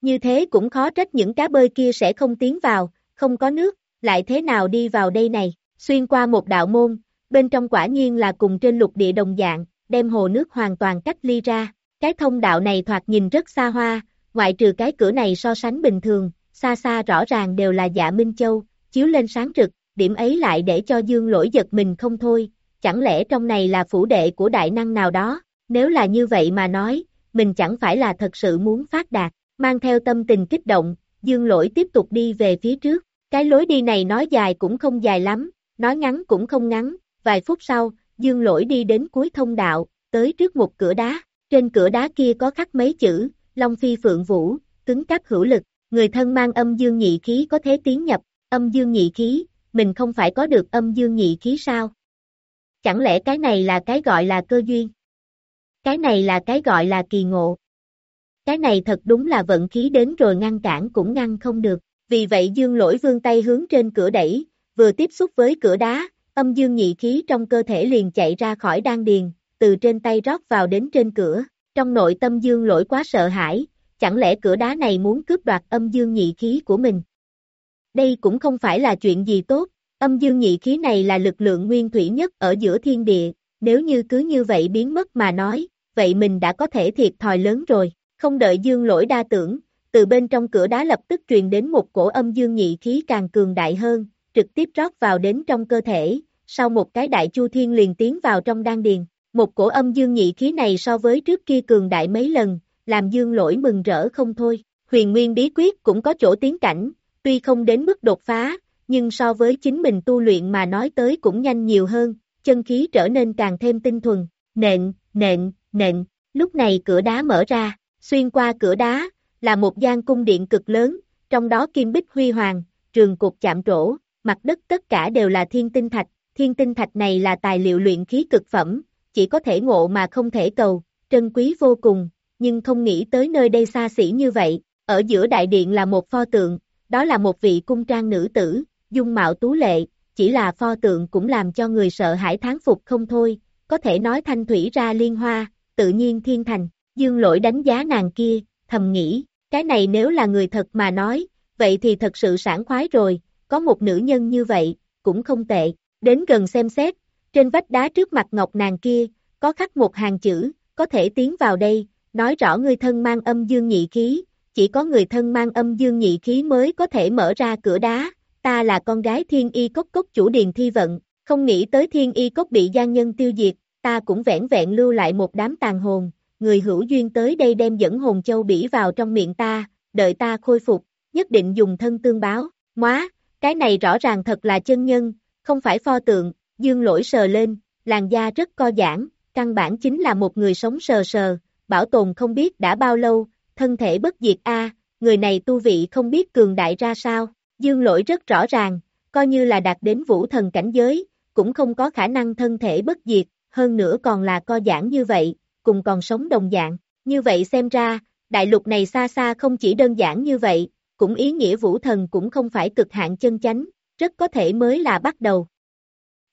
Như thế cũng khó trách những cá bơi kia sẽ không tiến vào, không có nước, lại thế nào đi vào đây này, xuyên qua một đạo môn, bên trong quả nhiên là cùng trên lục địa đồng dạng, đem hồ nước hoàn toàn cách ly ra, cái thông đạo này thoạt nhìn rất xa hoa, ngoại trừ cái cửa này so sánh bình thường, xa xa rõ ràng đều là dạ Minh Châu, chiếu lên sáng trực. điểm ấy lại để cho dương lỗi giật mình không thôi, chẳng lẽ trong này là phủ đệ của đại năng nào đó, nếu là như vậy mà nói, mình chẳng phải là thật sự muốn phát đạt, mang theo tâm tình kích động, dương lỗi tiếp tục đi về phía trước, cái lối đi này nói dài cũng không dài lắm, nói ngắn cũng không ngắn, vài phút sau, dương lỗi đi đến cuối thông đạo, tới trước một cửa đá, trên cửa đá kia có khắc mấy chữ, Long Phi Phượng Vũ, cứng cáp hữu lực, người thân mang âm dương nhị khí có thế tiến nhập, âm dương nhị khí, mình không phải có được âm dương nhị khí sao? Chẳng lẽ cái này là cái gọi là cơ duyên? Cái này là cái gọi là kỳ ngộ. Cái này thật đúng là vận khí đến rồi ngăn cản cũng ngăn không được. Vì vậy dương lỗi vương tay hướng trên cửa đẩy, vừa tiếp xúc với cửa đá, âm dương nhị khí trong cơ thể liền chạy ra khỏi đan điền, từ trên tay rót vào đến trên cửa. Trong nội tâm dương lỗi quá sợ hãi, chẳng lẽ cửa đá này muốn cướp đoạt âm dương nhị khí của mình? Đây cũng không phải là chuyện gì tốt, âm dương nhị khí này là lực lượng nguyên thủy nhất ở giữa thiên địa, nếu như cứ như vậy biến mất mà nói, vậy mình đã có thể thiệt thòi lớn rồi, không đợi dương lỗi đa tưởng, từ bên trong cửa đá lập tức truyền đến một cổ âm dương nhị khí càng cường đại hơn, trực tiếp rót vào đến trong cơ thể, sau một cái đại chu thiên liền tiến vào trong đan điền. Một cổ âm dương nhị khí này so với trước kia cường đại mấy lần, làm dương lỗi mừng rỡ không thôi. Huyền nguyên bí quyết cũng có chỗ tiến cảnh, tuy không đến mức đột phá, nhưng so với chính mình tu luyện mà nói tới cũng nhanh nhiều hơn, chân khí trở nên càng thêm tinh thuần, nện, nện, nện, lúc này cửa đá mở ra, xuyên qua cửa đá, là một gian cung điện cực lớn, trong đó kim bích huy hoàng, trường cục chạm trổ, mặt đất tất cả đều là thiên tinh thạch, thiên tinh thạch này là tài liệu luyện khí cực phẩm, chỉ có thể ngộ mà không thể cầu, trân quý vô cùng, nhưng không nghĩ tới nơi đây xa xỉ như vậy, ở giữa đại điện là một pho tượng, đó là một vị cung trang nữ tử, dung mạo tú lệ, chỉ là pho tượng cũng làm cho người sợ hãi tháng phục không thôi, có thể nói thanh thủy ra liên hoa, tự nhiên thiên thành, dương lỗi đánh giá nàng kia, thầm nghĩ, cái này nếu là người thật mà nói, vậy thì thật sự sảng khoái rồi, có một nữ nhân như vậy, cũng không tệ, đến gần xem xét, trên vách đá trước mặt ngọc nàng kia, có khắc một hàng chữ, có thể tiến vào đây, nói rõ người thân mang âm dương nhị khí, chỉ có người thân mang âm dương nhị khí mới có thể mở ra cửa đá, ta là con gái thiên y cốc cốc chủ điền thi vận, không nghĩ tới thiên y cốc bị gian nhân tiêu diệt, ta cũng vẻn vẹn lưu lại một đám tàn hồn, người hữu duyên tới đây đem dẫn hồn châu bỉ vào trong miệng ta, đợi ta khôi phục, nhất định dùng thân tương báo, móa, cái này rõ ràng thật là chân nhân, không phải pho tượng, dương lỗi sờ lên, làn da rất co giãn, căn bản chính là một người sống sờ sờ, bảo tồn không biết đã bao lâu, thân thể bất diệt a người này tu vị không biết cường đại ra sao, dương lỗi rất rõ ràng, coi như là đạt đến vũ thần cảnh giới, cũng không có khả năng thân thể bất diệt, hơn nữa còn là co giãn như vậy, cùng còn sống đồng dạng, như vậy xem ra, đại lục này xa xa không chỉ đơn giản như vậy, cũng ý nghĩa vũ thần cũng không phải cực hạn chân chánh, rất có thể mới là bắt đầu.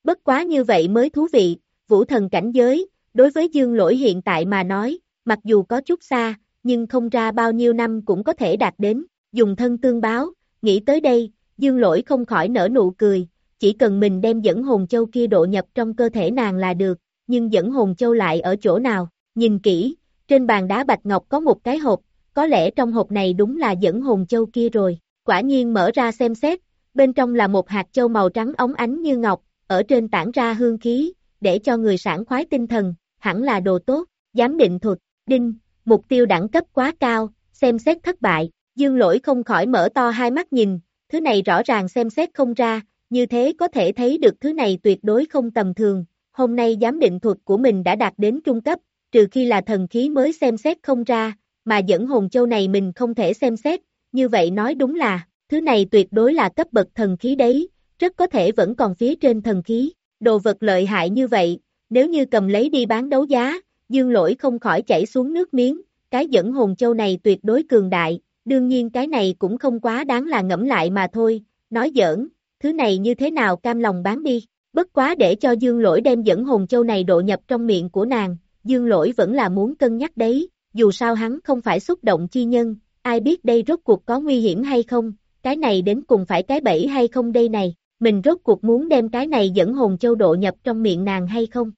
Bất quá như vậy mới thú vị, vũ thần cảnh giới, đối với dương lỗi hiện tại mà nói, mặc dù có chút xa, nhưng không ra bao nhiêu năm cũng có thể đạt đến, dùng thân tương báo, nghĩ tới đây, dương lỗi không khỏi nở nụ cười, chỉ cần mình đem dẫn hồn châu kia độ nhập trong cơ thể nàng là được, nhưng dẫn hồn châu lại ở chỗ nào, nhìn kỹ, trên bàn đá bạch ngọc có một cái hộp, có lẽ trong hộp này đúng là dẫn hồn châu kia rồi, quả nhiên mở ra xem xét, bên trong là một hạt châu màu trắng ống ánh như ngọc, ở trên tản ra hương khí, để cho người sảng khoái tinh thần, hẳn là đồ tốt, giám định thuật, đinh, mục tiêu đẳng cấp quá cao, xem xét thất bại, dương lỗi không khỏi mở to hai mắt nhìn, thứ này rõ ràng xem xét không ra, như thế có thể thấy được thứ này tuyệt đối không tầm thường, hôm nay giám định thuật của mình đã đạt đến trung cấp, trừ khi là thần khí mới xem xét không ra, mà dẫn hồn châu này mình không thể xem xét, như vậy nói đúng là, thứ này tuyệt đối là cấp bậc thần khí đấy, rất có thể vẫn còn phía trên thần khí, đồ vật lợi hại như vậy, nếu như cầm lấy đi bán đấu giá, dương lỗi không khỏi chảy xuống nước miếng, cái dẫn hồn châu này tuyệt đối cường đại, đương nhiên cái này cũng không quá đáng là ngẫm lại mà thôi, nói giỡn, thứ này như thế nào cam lòng bán đi, bất quá để cho dương lỗi đem dẫn hồn châu này độ nhập trong miệng của nàng, dương lỗi vẫn là muốn cân nhắc đấy, dù sao hắn không phải xúc động chi nhân, ai biết đây rốt cuộc có nguy hiểm hay không, cái này đến cùng phải cái bẫy hay không đây này, mình rốt cuộc muốn đem cái này dẫn hồn châu độ nhập trong miệng nàng hay không.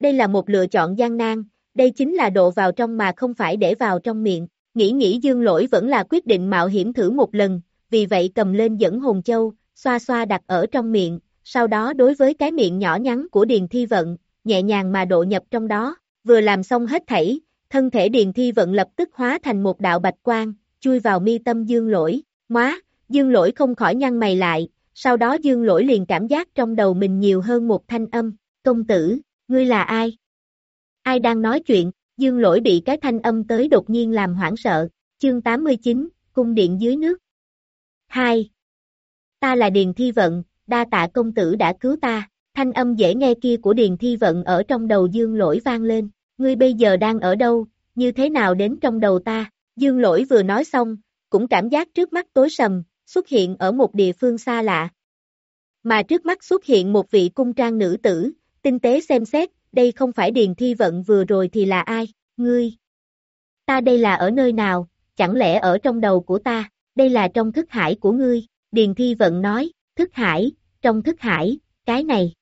Đây là một lựa chọn gian nan, đây chính là độ vào trong mà không phải để vào trong miệng, nghĩ nghĩ dương lỗi vẫn là quyết định mạo hiểm thử một lần, vì vậy cầm lên dẫn hồn châu, xoa xoa đặt ở trong miệng, sau đó đối với cái miệng nhỏ nhắn của Điền Thi Vận, nhẹ nhàng mà độ nhập trong đó, vừa làm xong hết thảy, thân thể Điền Thi Vận lập tức hóa thành một đạo bạch quang, chui vào mi tâm dương lỗi, móa, dương lỗi không khỏi nhăn mày lại, sau đó dương lỗi liền cảm giác trong đầu mình nhiều hơn một thanh âm, công tử, ngươi là ai? Ai đang nói chuyện, dương lỗi bị cái thanh âm tới đột nhiên làm hoảng sợ, chương 89, cung điện dưới nước. 2. Ta là Điền Thi Vận, đa tạ công tử đã cứu ta, thanh âm dễ nghe kia của Điền Thi Vận ở trong đầu dương lỗi vang lên, ngươi bây giờ đang ở đâu, như thế nào đến trong đầu ta, dương lỗi vừa nói xong, cũng cảm giác trước mắt tối sầm, xuất hiện ở một địa phương xa lạ. Mà trước mắt xuất hiện một vị cung trang nữ tử, tinh tế xem xét, đây không phải Điền Thi Vận vừa rồi thì là ai, ngươi. Ta đây là ở nơi nào, chẳng lẽ ở trong đầu của ta, đây là trong thức hải của ngươi, Điền Thi Vận nói, thức hải, trong thức hải, cái này.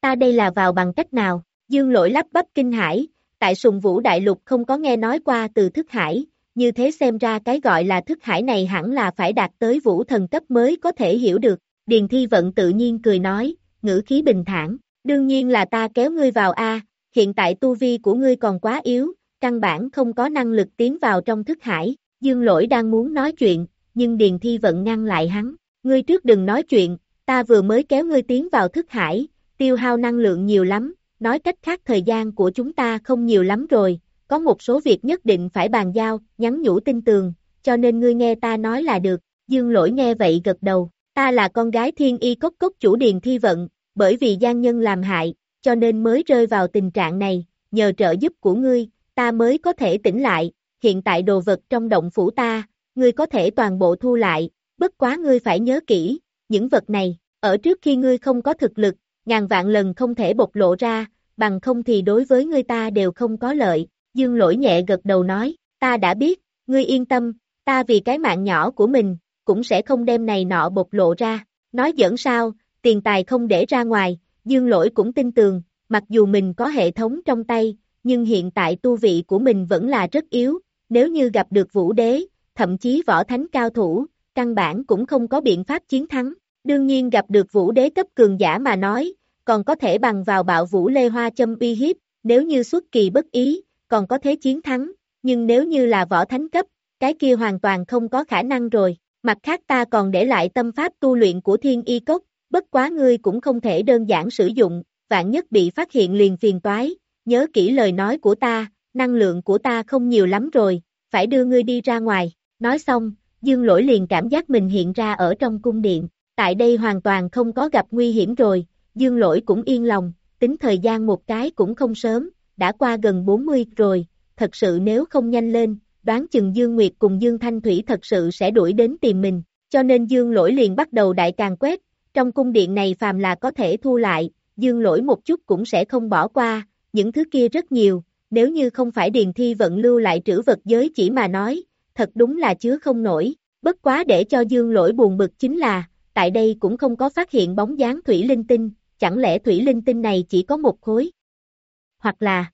Ta đây là vào bằng cách nào, dương lỗi lắp bắp kinh hải, tại sùng vũ đại lục không có nghe nói qua từ thức hải, như thế xem ra cái gọi là thức hải này hẳn là phải đạt tới vũ thần cấp mới có thể hiểu được, Điền Thi Vận tự nhiên cười nói, ngữ khí bình thản, đương nhiên là ta kéo ngươi vào A, hiện tại tu vi của ngươi còn quá yếu, căn bản không có năng lực tiến vào trong thức hải, dương lỗi đang muốn nói chuyện, nhưng Điền Thi Vận ngăn lại hắn, ngươi trước đừng nói chuyện, ta vừa mới kéo ngươi tiến vào thức hải, tiêu hao năng lượng nhiều lắm, nói cách khác thời gian của chúng ta không nhiều lắm rồi, có một số việc nhất định phải bàn giao, nhắn nhủ tin tường, cho nên ngươi nghe ta nói là được, dương lỗi nghe vậy gật đầu, ta là con gái thiên y cốc cốc chủ điền thi vận, bởi vì gian nhân làm hại, cho nên mới rơi vào tình trạng này, nhờ trợ giúp của ngươi, ta mới có thể tỉnh lại, hiện tại đồ vật trong động phủ ta, ngươi có thể toàn bộ thu lại, bất quá ngươi phải nhớ kỹ, những vật này, ở trước khi ngươi không có thực lực, ngàn vạn lần không thể bộc lộ ra, bằng không thì đối với ngươi ta đều không có lợi, dương lỗi nhẹ gật đầu nói, ta đã biết, ngươi yên tâm, ta vì cái mạng nhỏ của mình, cũng sẽ không đem này nọ bộc lộ ra, nói giỡn sao, tiền tài không để ra ngoài, dương lỗi cũng tin tường, mặc dù mình có hệ thống trong tay, nhưng hiện tại tu vị của mình vẫn là rất yếu, nếu như gặp được vũ đế, thậm chí võ thánh cao thủ, căn bản cũng không có biện pháp chiến thắng. Đương nhiên gặp được vũ đế cấp cường giả mà nói, còn có thể bằng vào bạo vũ lê hoa châm uy hiếp, nếu như xuất kỳ bất ý, còn có thế chiến thắng, nhưng nếu như là võ thánh cấp, cái kia hoàn toàn không có khả năng rồi. Mặt khác ta còn để lại tâm pháp tu luyện của thiên y cốc, bất quá ngươi cũng không thể đơn giản sử dụng, vạn nhất bị phát hiện liền phiền toái, nhớ kỹ lời nói của ta, năng lượng của ta không nhiều lắm rồi, phải đưa ngươi đi ra ngoài, nói xong, dương lỗi liền cảm giác mình hiện ra ở trong cung điện, tại đây hoàn toàn không có gặp nguy hiểm rồi, dương lỗi cũng yên lòng, tính thời gian một cái cũng không sớm, đã qua gần 40 rồi, thật sự nếu không nhanh lên, đoán chừng Dương Nguyệt cùng Dương Thanh Thủy thật sự sẽ đuổi đến tìm mình, cho nên Dương lỗi liền bắt đầu đại càng quét, trong cung điện này phàm là có thể thu lại, Dương lỗi một chút cũng sẽ không bỏ qua, những thứ kia rất nhiều, nếu như không phải điền thi vận lưu lại trữ vật giới chỉ mà nói, thật đúng là chứa không nổi, bất quá để cho Dương lỗi buồn bực chính là, tại đây cũng không có phát hiện bóng dáng thủy linh tinh, chẳng lẽ thủy linh tinh này chỉ có một khối? Hoặc là,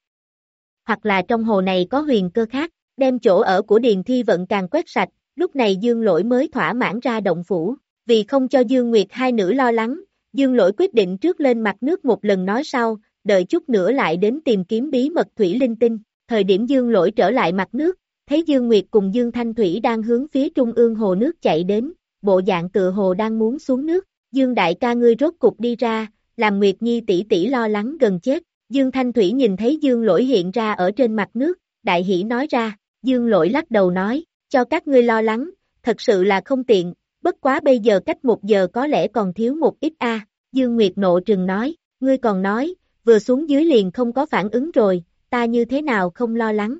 hoặc là trong hồ này có huyền cơ khác, đem chỗ ở của Điền Thi Vận càng quét sạch, lúc này Dương Lỗi mới thỏa mãn ra động phủ, vì không cho Dương Nguyệt hai nữ lo lắng, Dương Lỗi quyết định trước lên mặt nước một lần nói sau, đợi chút nữa lại đến tìm kiếm bí mật thủy linh tinh, thời điểm Dương Lỗi trở lại mặt nước, thấy Dương Nguyệt cùng Dương Thanh Thủy đang hướng phía trung ương hồ nước chạy đến, bộ dạng tựa hồ đang muốn xuống nước, Dương đại ca ngươi rốt cục đi ra, làm Nguyệt Nhi tỷ tỷ lo lắng gần chết, Dương Thanh Thủy nhìn thấy Dương lỗi hiện ra ở trên mặt nước, đại hỷ nói ra, Dương lỗi lắc đầu nói, cho các ngươi lo lắng, thật sự là không tiện, bất quá bây giờ cách một giờ có lẽ còn thiếu một ít a. Dương Nguyệt nộ trừng nói, ngươi còn nói, vừa xuống dưới liền không có phản ứng rồi, ta như thế nào không lo lắng,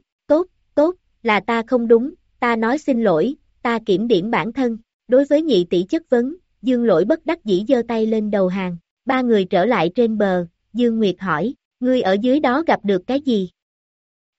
là ta không đúng, ta nói xin lỗi, ta kiểm điểm bản thân, đối với nhị tỷ chất vấn, Dương lỗi bất đắc dĩ giơ tay lên đầu hàng, ba người trở lại trên bờ, Dương Nguyệt hỏi, ngươi ở dưới đó gặp được cái gì?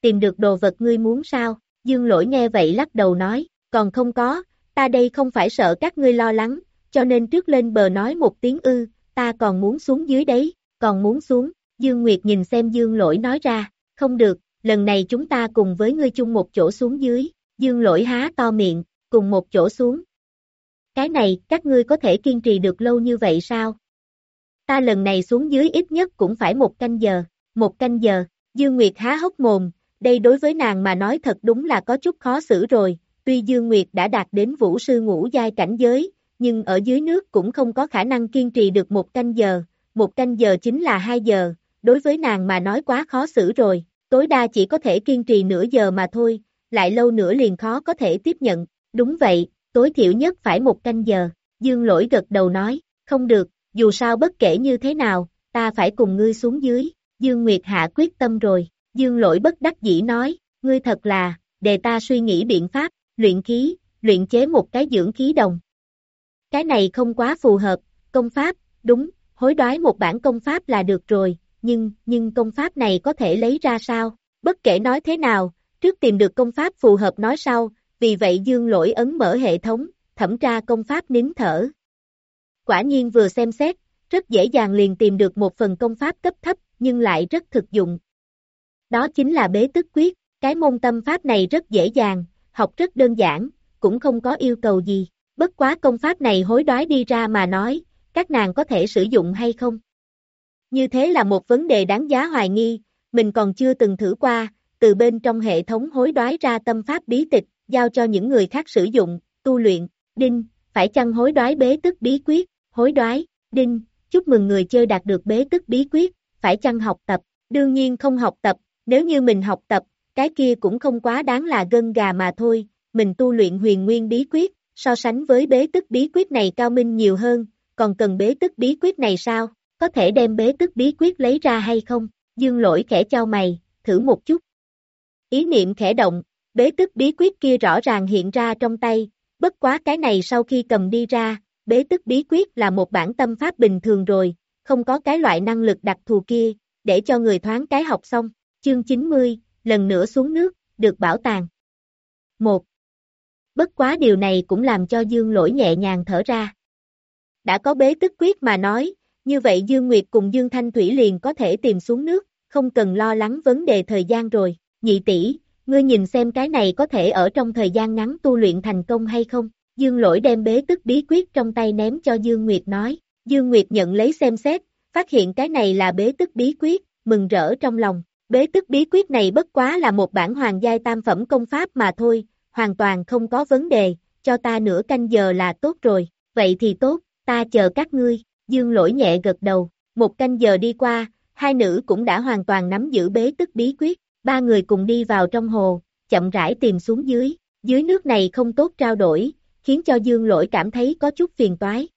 Tìm được đồ vật ngươi muốn sao? Dương lỗi nghe vậy lắc đầu nói, còn không có, ta đây không phải sợ các ngươi lo lắng, cho nên trước lên bờ nói một tiếng ư, ta còn muốn xuống dưới đấy, còn muốn xuống, Dương Nguyệt nhìn xem Dương lỗi nói ra, không được, lần này chúng ta cùng với ngươi chung một chỗ xuống dưới, Dương lỗi há to miệng, cùng một chỗ xuống. Cái này, các ngươi có thể kiên trì được lâu như vậy sao? Ta lần này xuống dưới ít nhất cũng phải một canh giờ, một canh giờ, Dương Nguyệt há hốc mồm, đây đối với nàng mà nói thật đúng là có chút khó xử rồi, tuy Dương Nguyệt đã đạt đến vũ sư ngũ giai cảnh giới, nhưng ở dưới nước cũng không có khả năng kiên trì được một canh giờ, một canh giờ chính là hai giờ, đối với nàng mà nói quá khó xử rồi, tối đa chỉ có thể kiên trì nửa giờ mà thôi, lại lâu nữa liền khó có thể tiếp nhận, đúng vậy, tối thiểu nhất phải một canh giờ, Dương lỗi gật đầu nói, không được, dù sao bất kể như thế nào, ta phải cùng ngươi xuống dưới, Dương Nguyệt hạ quyết tâm rồi, Dương lỗi bất đắc dĩ nói, ngươi thật là, để ta suy nghĩ biện pháp, luyện khí, luyện chế một cái dưỡng khí đồng. Cái này không quá phù hợp, công pháp, đúng, hối đoái một bản công pháp là được rồi, nhưng, nhưng công pháp này có thể lấy ra sao? Bất kể nói thế nào, trước tìm được công pháp phù hợp nói sau, vì vậy dương lỗi ấn mở hệ thống, thẩm tra công pháp nín thở. Quả nhiên vừa xem xét, rất dễ dàng liền tìm được một phần công pháp cấp thấp, nhưng lại rất thực dụng. Đó chính là bế tức quyết, cái môn tâm pháp này rất dễ dàng, học rất đơn giản, cũng không có yêu cầu gì. Bất quá công pháp này hối đoái đi ra mà nói, các nàng có thể sử dụng hay không? Như thế là một vấn đề đáng giá hoài nghi, mình còn chưa từng thử qua, từ bên trong hệ thống hối đoái ra tâm pháp bí tịch, giao cho những người khác sử dụng, tu luyện, đinh, phải chăng hối đoái bế tức bí quyết, hối đoái, đinh, chúc mừng người chơi đạt được bế tức bí quyết, phải chăng học tập, đương nhiên không học tập, nếu như mình học tập, cái kia cũng không quá đáng là gân gà mà thôi, mình tu luyện huyền nguyên bí quyết, so sánh với bế tức bí quyết này cao minh nhiều hơn, còn cần bế tức bí quyết này sao, có thể đem bế tức bí quyết lấy ra hay không, dương lỗi khẽ trao mày, thử một chút. Ý niệm khẽ động, bế tức bí quyết kia rõ ràng hiện ra trong tay, bất quá cái này sau khi cầm đi ra, bế tức bí quyết là một bản tâm pháp bình thường rồi, không có cái loại năng lực đặc thù kia, để cho người thoáng cái học xong. Chương 90, lần nữa xuống nước, được bảo tàng. 1. Bất quá điều này cũng làm cho Dương lỗi nhẹ nhàng thở ra. Đã có bế tức quyết mà nói, như vậy Dương Nguyệt cùng Dương Thanh Thủy liền có thể tìm xuống nước, không cần lo lắng vấn đề thời gian rồi. Nhị tỷ, ngươi nhìn xem cái này có thể ở trong thời gian ngắn tu luyện thành công hay không? Dương lỗi đem bế tức bí quyết trong tay ném cho Dương Nguyệt nói. Dương Nguyệt nhận lấy xem xét, phát hiện cái này là bế tức bí quyết, mừng rỡ trong lòng. Bế tức bí quyết này bất quá là một bản hoàng giai tam phẩm công pháp mà thôi, hoàn toàn không có vấn đề, cho ta nửa canh giờ là tốt rồi, vậy thì tốt, ta chờ các ngươi, dương lỗi nhẹ gật đầu, một canh giờ đi qua, hai nữ cũng đã hoàn toàn nắm giữ bế tức bí quyết, ba người cùng đi vào trong hồ, chậm rãi tìm xuống dưới, dưới nước này không tốt trao đổi, khiến cho dương lỗi cảm thấy có chút phiền toái.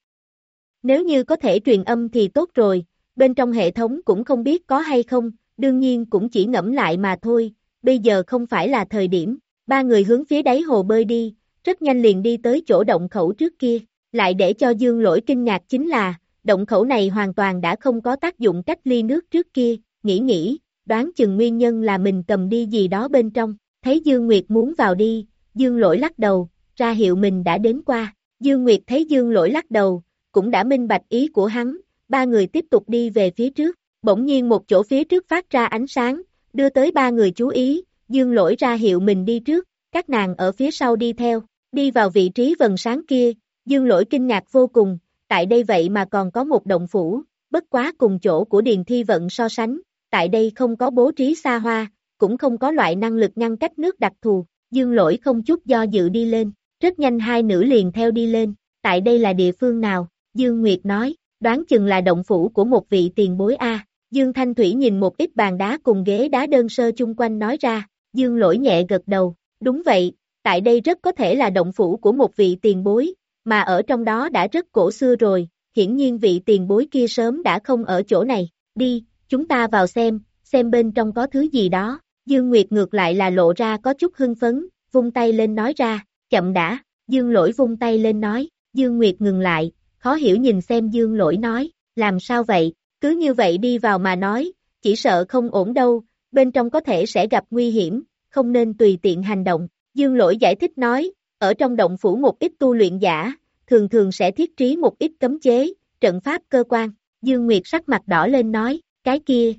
Nếu như có thể truyền âm thì tốt rồi, bên trong hệ thống cũng không biết có hay không, đương nhiên cũng chỉ ngẫm lại mà thôi, bây giờ không phải là thời điểm, ba người hướng phía đáy hồ bơi đi, rất nhanh liền đi tới chỗ động khẩu trước kia, lại để cho dương lỗi kinh ngạc chính là, động khẩu này hoàn toàn đã không có tác dụng cách ly nước trước kia, nghĩ nghĩ, đoán chừng nguyên nhân là mình cầm đi gì đó bên trong, thấy Dương Nguyệt muốn vào đi, Dương lỗi lắc đầu, ra hiệu mình đã đến qua, Dương Nguyệt thấy Dương lỗi lắc đầu, cũng đã minh bạch ý của hắn, ba người tiếp tục đi về phía trước, bỗng nhiên một chỗ phía trước phát ra ánh sáng, đưa tới ba người chú ý, dương lỗi ra hiệu mình đi trước, các nàng ở phía sau đi theo, đi vào vị trí vần sáng kia, dương lỗi kinh ngạc vô cùng, tại đây vậy mà còn có một động phủ, bất quá cùng chỗ của Điền Thi Vận so sánh, tại đây không có bố trí xa hoa, cũng không có loại năng lực ngăn cách nước đặc thù, dương lỗi không chút do dự đi lên, rất nhanh hai nữ liền theo đi lên, tại đây là địa phương nào, Dương Nguyệt nói, đoán chừng là động phủ của một vị tiền bối A, Dương Thanh Thủy nhìn một ít bàn đá cùng ghế đá đơn sơ chung quanh nói ra, Dương lỗi nhẹ gật đầu, đúng vậy, tại đây rất có thể là động phủ của một vị tiền bối, mà ở trong đó đã rất cổ xưa rồi, hiển nhiên vị tiền bối kia sớm đã không ở chỗ này, đi, chúng ta vào xem, xem bên trong có thứ gì đó, Dương Nguyệt ngược lại là lộ ra có chút hưng phấn, vung tay lên nói ra, chậm đã, Dương lỗi vung tay lên nói, Dương Nguyệt ngừng lại, khó hiểu nhìn xem Dương lỗi nói, làm sao vậy, cứ như vậy đi vào mà nói, chỉ sợ không ổn đâu, bên trong có thể sẽ gặp nguy hiểm, không nên tùy tiện hành động. Dương lỗi giải thích nói, ở trong động phủ một ít tu luyện giả, thường thường sẽ thiết trí một ít cấm chế, trận pháp cơ quan. Dương Nguyệt sắc mặt đỏ lên nói, cái kia.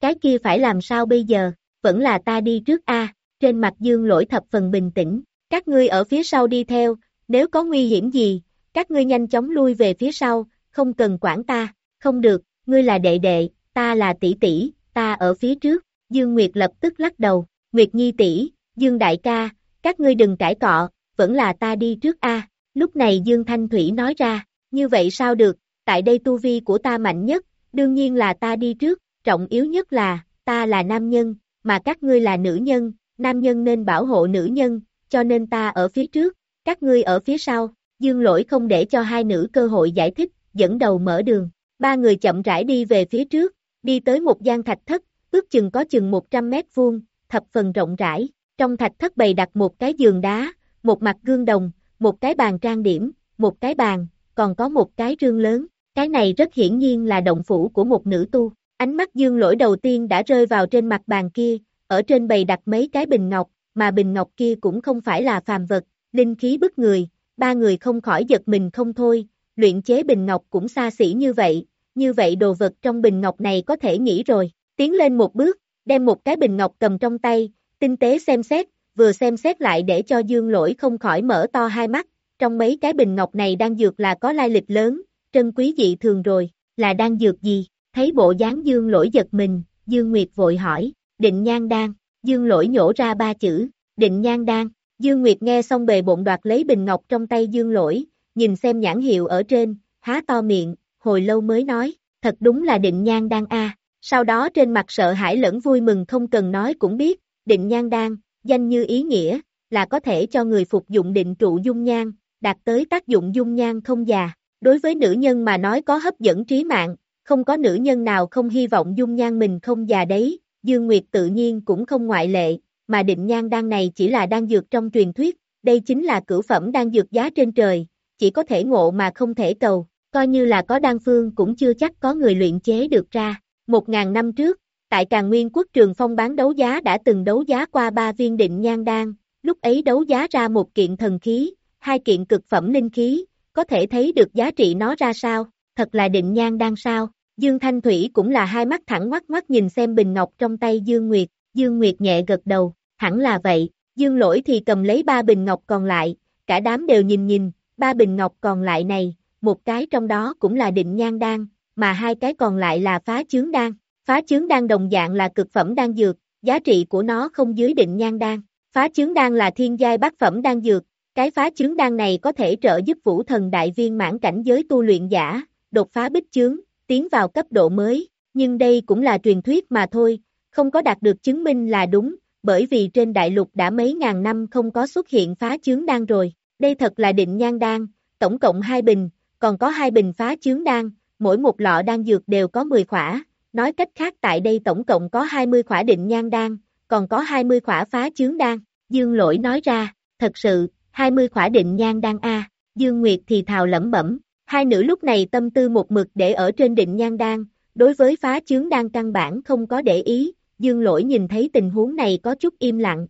Cái kia phải làm sao bây giờ, vẫn là ta đi trước a trên mặt Dương lỗi thập phần bình tĩnh, các ngươi ở phía sau đi theo, nếu có nguy hiểm gì, các ngươi nhanh chóng lui về phía sau, không cần quản ta, không được, ngươi là đệ đệ, ta là tỷ tỷ, ta ở phía trước, Dương Nguyệt lập tức lắc đầu, Nguyệt Nhi tỷ, Dương đại ca, các ngươi đừng cãi cọ, vẫn là ta đi trước a. Lúc này Dương Thanh Thủy nói ra, như vậy sao được, tại đây tu vi của ta mạnh nhất, đương nhiên là ta đi trước, trọng yếu nhất là, ta là nam nhân, mà các ngươi là nữ nhân, nam nhân nên bảo hộ nữ nhân, cho nên ta ở phía trước, các ngươi ở phía sau, Dương lỗi không để cho hai nữ cơ hội giải thích, dẫn đầu mở đường. Ba người chậm rãi đi về phía trước, đi tới một gian thạch thất, ước chừng có chừng 100 mét vuông, thập phần rộng rãi. Trong thạch thất bày đặt một cái giường đá, một mặt gương đồng, một cái bàn trang điểm, một cái bàn, còn có một cái rương lớn. Cái này rất hiển nhiên là động phủ của một nữ tu. Ánh mắt dương lỗi đầu tiên đã rơi vào trên mặt bàn kia, ở trên bày đặt mấy cái bình ngọc, mà bình ngọc kia cũng không phải là phàm vật, linh khí bức người, ba người không khỏi giật mình không thôi, luyện chế bình ngọc cũng xa xỉ như vậy, như vậy đồ vật trong bình ngọc này có thể nghĩ rồi, tiến lên một bước, đem một cái bình ngọc cầm trong tay, tinh tế xem xét, vừa xem xét lại để cho dương lỗi không khỏi mở to hai mắt, trong mấy cái bình ngọc này đang dược là có lai lịch lớn, trân quý dị thường rồi, là đang dược gì, thấy bộ dáng dương lỗi giật mình, dương nguyệt vội hỏi, định nhan đan, dương lỗi nhổ ra ba chữ, định nhan đan, Dương Nguyệt nghe xong bề bộn đoạt lấy bình ngọc trong tay Dương Lỗi, nhìn xem nhãn hiệu ở trên, há to miệng, hồi lâu mới nói, thật đúng là định nhan đan a. Sau đó trên mặt sợ hãi lẫn vui mừng không cần nói cũng biết, định nhan đan, danh như ý nghĩa, là có thể cho người phục dụng định trụ dung nhan, đạt tới tác dụng dung nhan không già. Đối với nữ nhân mà nói có hấp dẫn trí mạng, không có nữ nhân nào không hy vọng dung nhan mình không già đấy, Dương Nguyệt tự nhiên cũng không ngoại lệ, mà định nhan đan này chỉ là đan dược trong truyền thuyết, đây chính là cửu phẩm đan dược giá trên trời, chỉ có thể ngộ mà không thể cầu, coi như là có đan phương cũng chưa chắc có người luyện chế được ra. Một ngàn năm trước, tại Càn Nguyên quốc trường phong bán đấu giá đã từng đấu giá qua ba viên định nhan đan, lúc ấy đấu giá ra một kiện thần khí, hai kiện cực phẩm linh khí, có thể thấy được giá trị nó ra sao, thật là định nhan đan sao. Dương Thanh Thủy cũng là hai mắt thẳng ngoắt ngoắt nhìn xem bình ngọc trong tay Dương Nguyệt, Dương Nguyệt nhẹ gật đầu, hẳn là vậy, Dương Lỗi thì cầm lấy ba bình ngọc còn lại, cả đám đều nhìn nhìn, ba bình ngọc còn lại này, một cái trong đó cũng là định nhan đan, mà hai cái còn lại là phá chướng đan. Phá chướng đan đồng dạng là cực phẩm đan dược, giá trị của nó không dưới định nhan đan. Phá chướng đan là thiên giai bát phẩm đan dược, cái phá chướng đan này có thể trợ giúp vũ thần đại viên mãn cảnh giới tu luyện giả, đột phá bích chướng, tiến vào cấp độ mới, nhưng đây cũng là truyền thuyết mà thôi, không có đạt được chứng minh là đúng, bởi vì trên đại lục đã mấy ngàn năm không có xuất hiện phá chướng đan rồi. Đây thật là định nhan đan, tổng cộng hai bình, còn có hai bình phá chướng đan, mỗi một lọ đan dược đều có 10 khỏa, nói cách khác tại đây tổng cộng có 20 khỏa định nhan đan, còn có 20 khỏa phá chướng đan, Dương Lỗi nói ra, thật sự, 20 khỏa định nhan đan A, Dương Nguyệt thì thào lẩm bẩm, hai nữ lúc này tâm tư một mực để ở trên định nhan đan, đối với phá chướng đan căn bản không có để ý, Dương Lỗi nhìn thấy tình huống này có chút im lặng.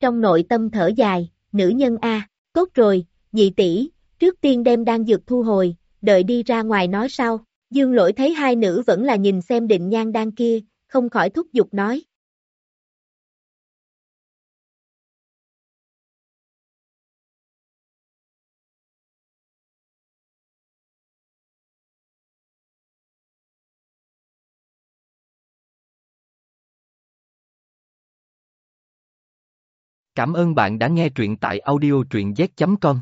Trong nội tâm thở dài, nữ nhân A, tốt rồi, nhị tỷ, trước tiên đem đan dược thu hồi, đợi đi ra ngoài nói sau. Dương lỗi thấy hai nữ vẫn là nhìn xem định nhan đan kia, không khỏi thúc giục nói. Cảm ơn bạn đã nghe truyện tại audiotruyenzet. Com.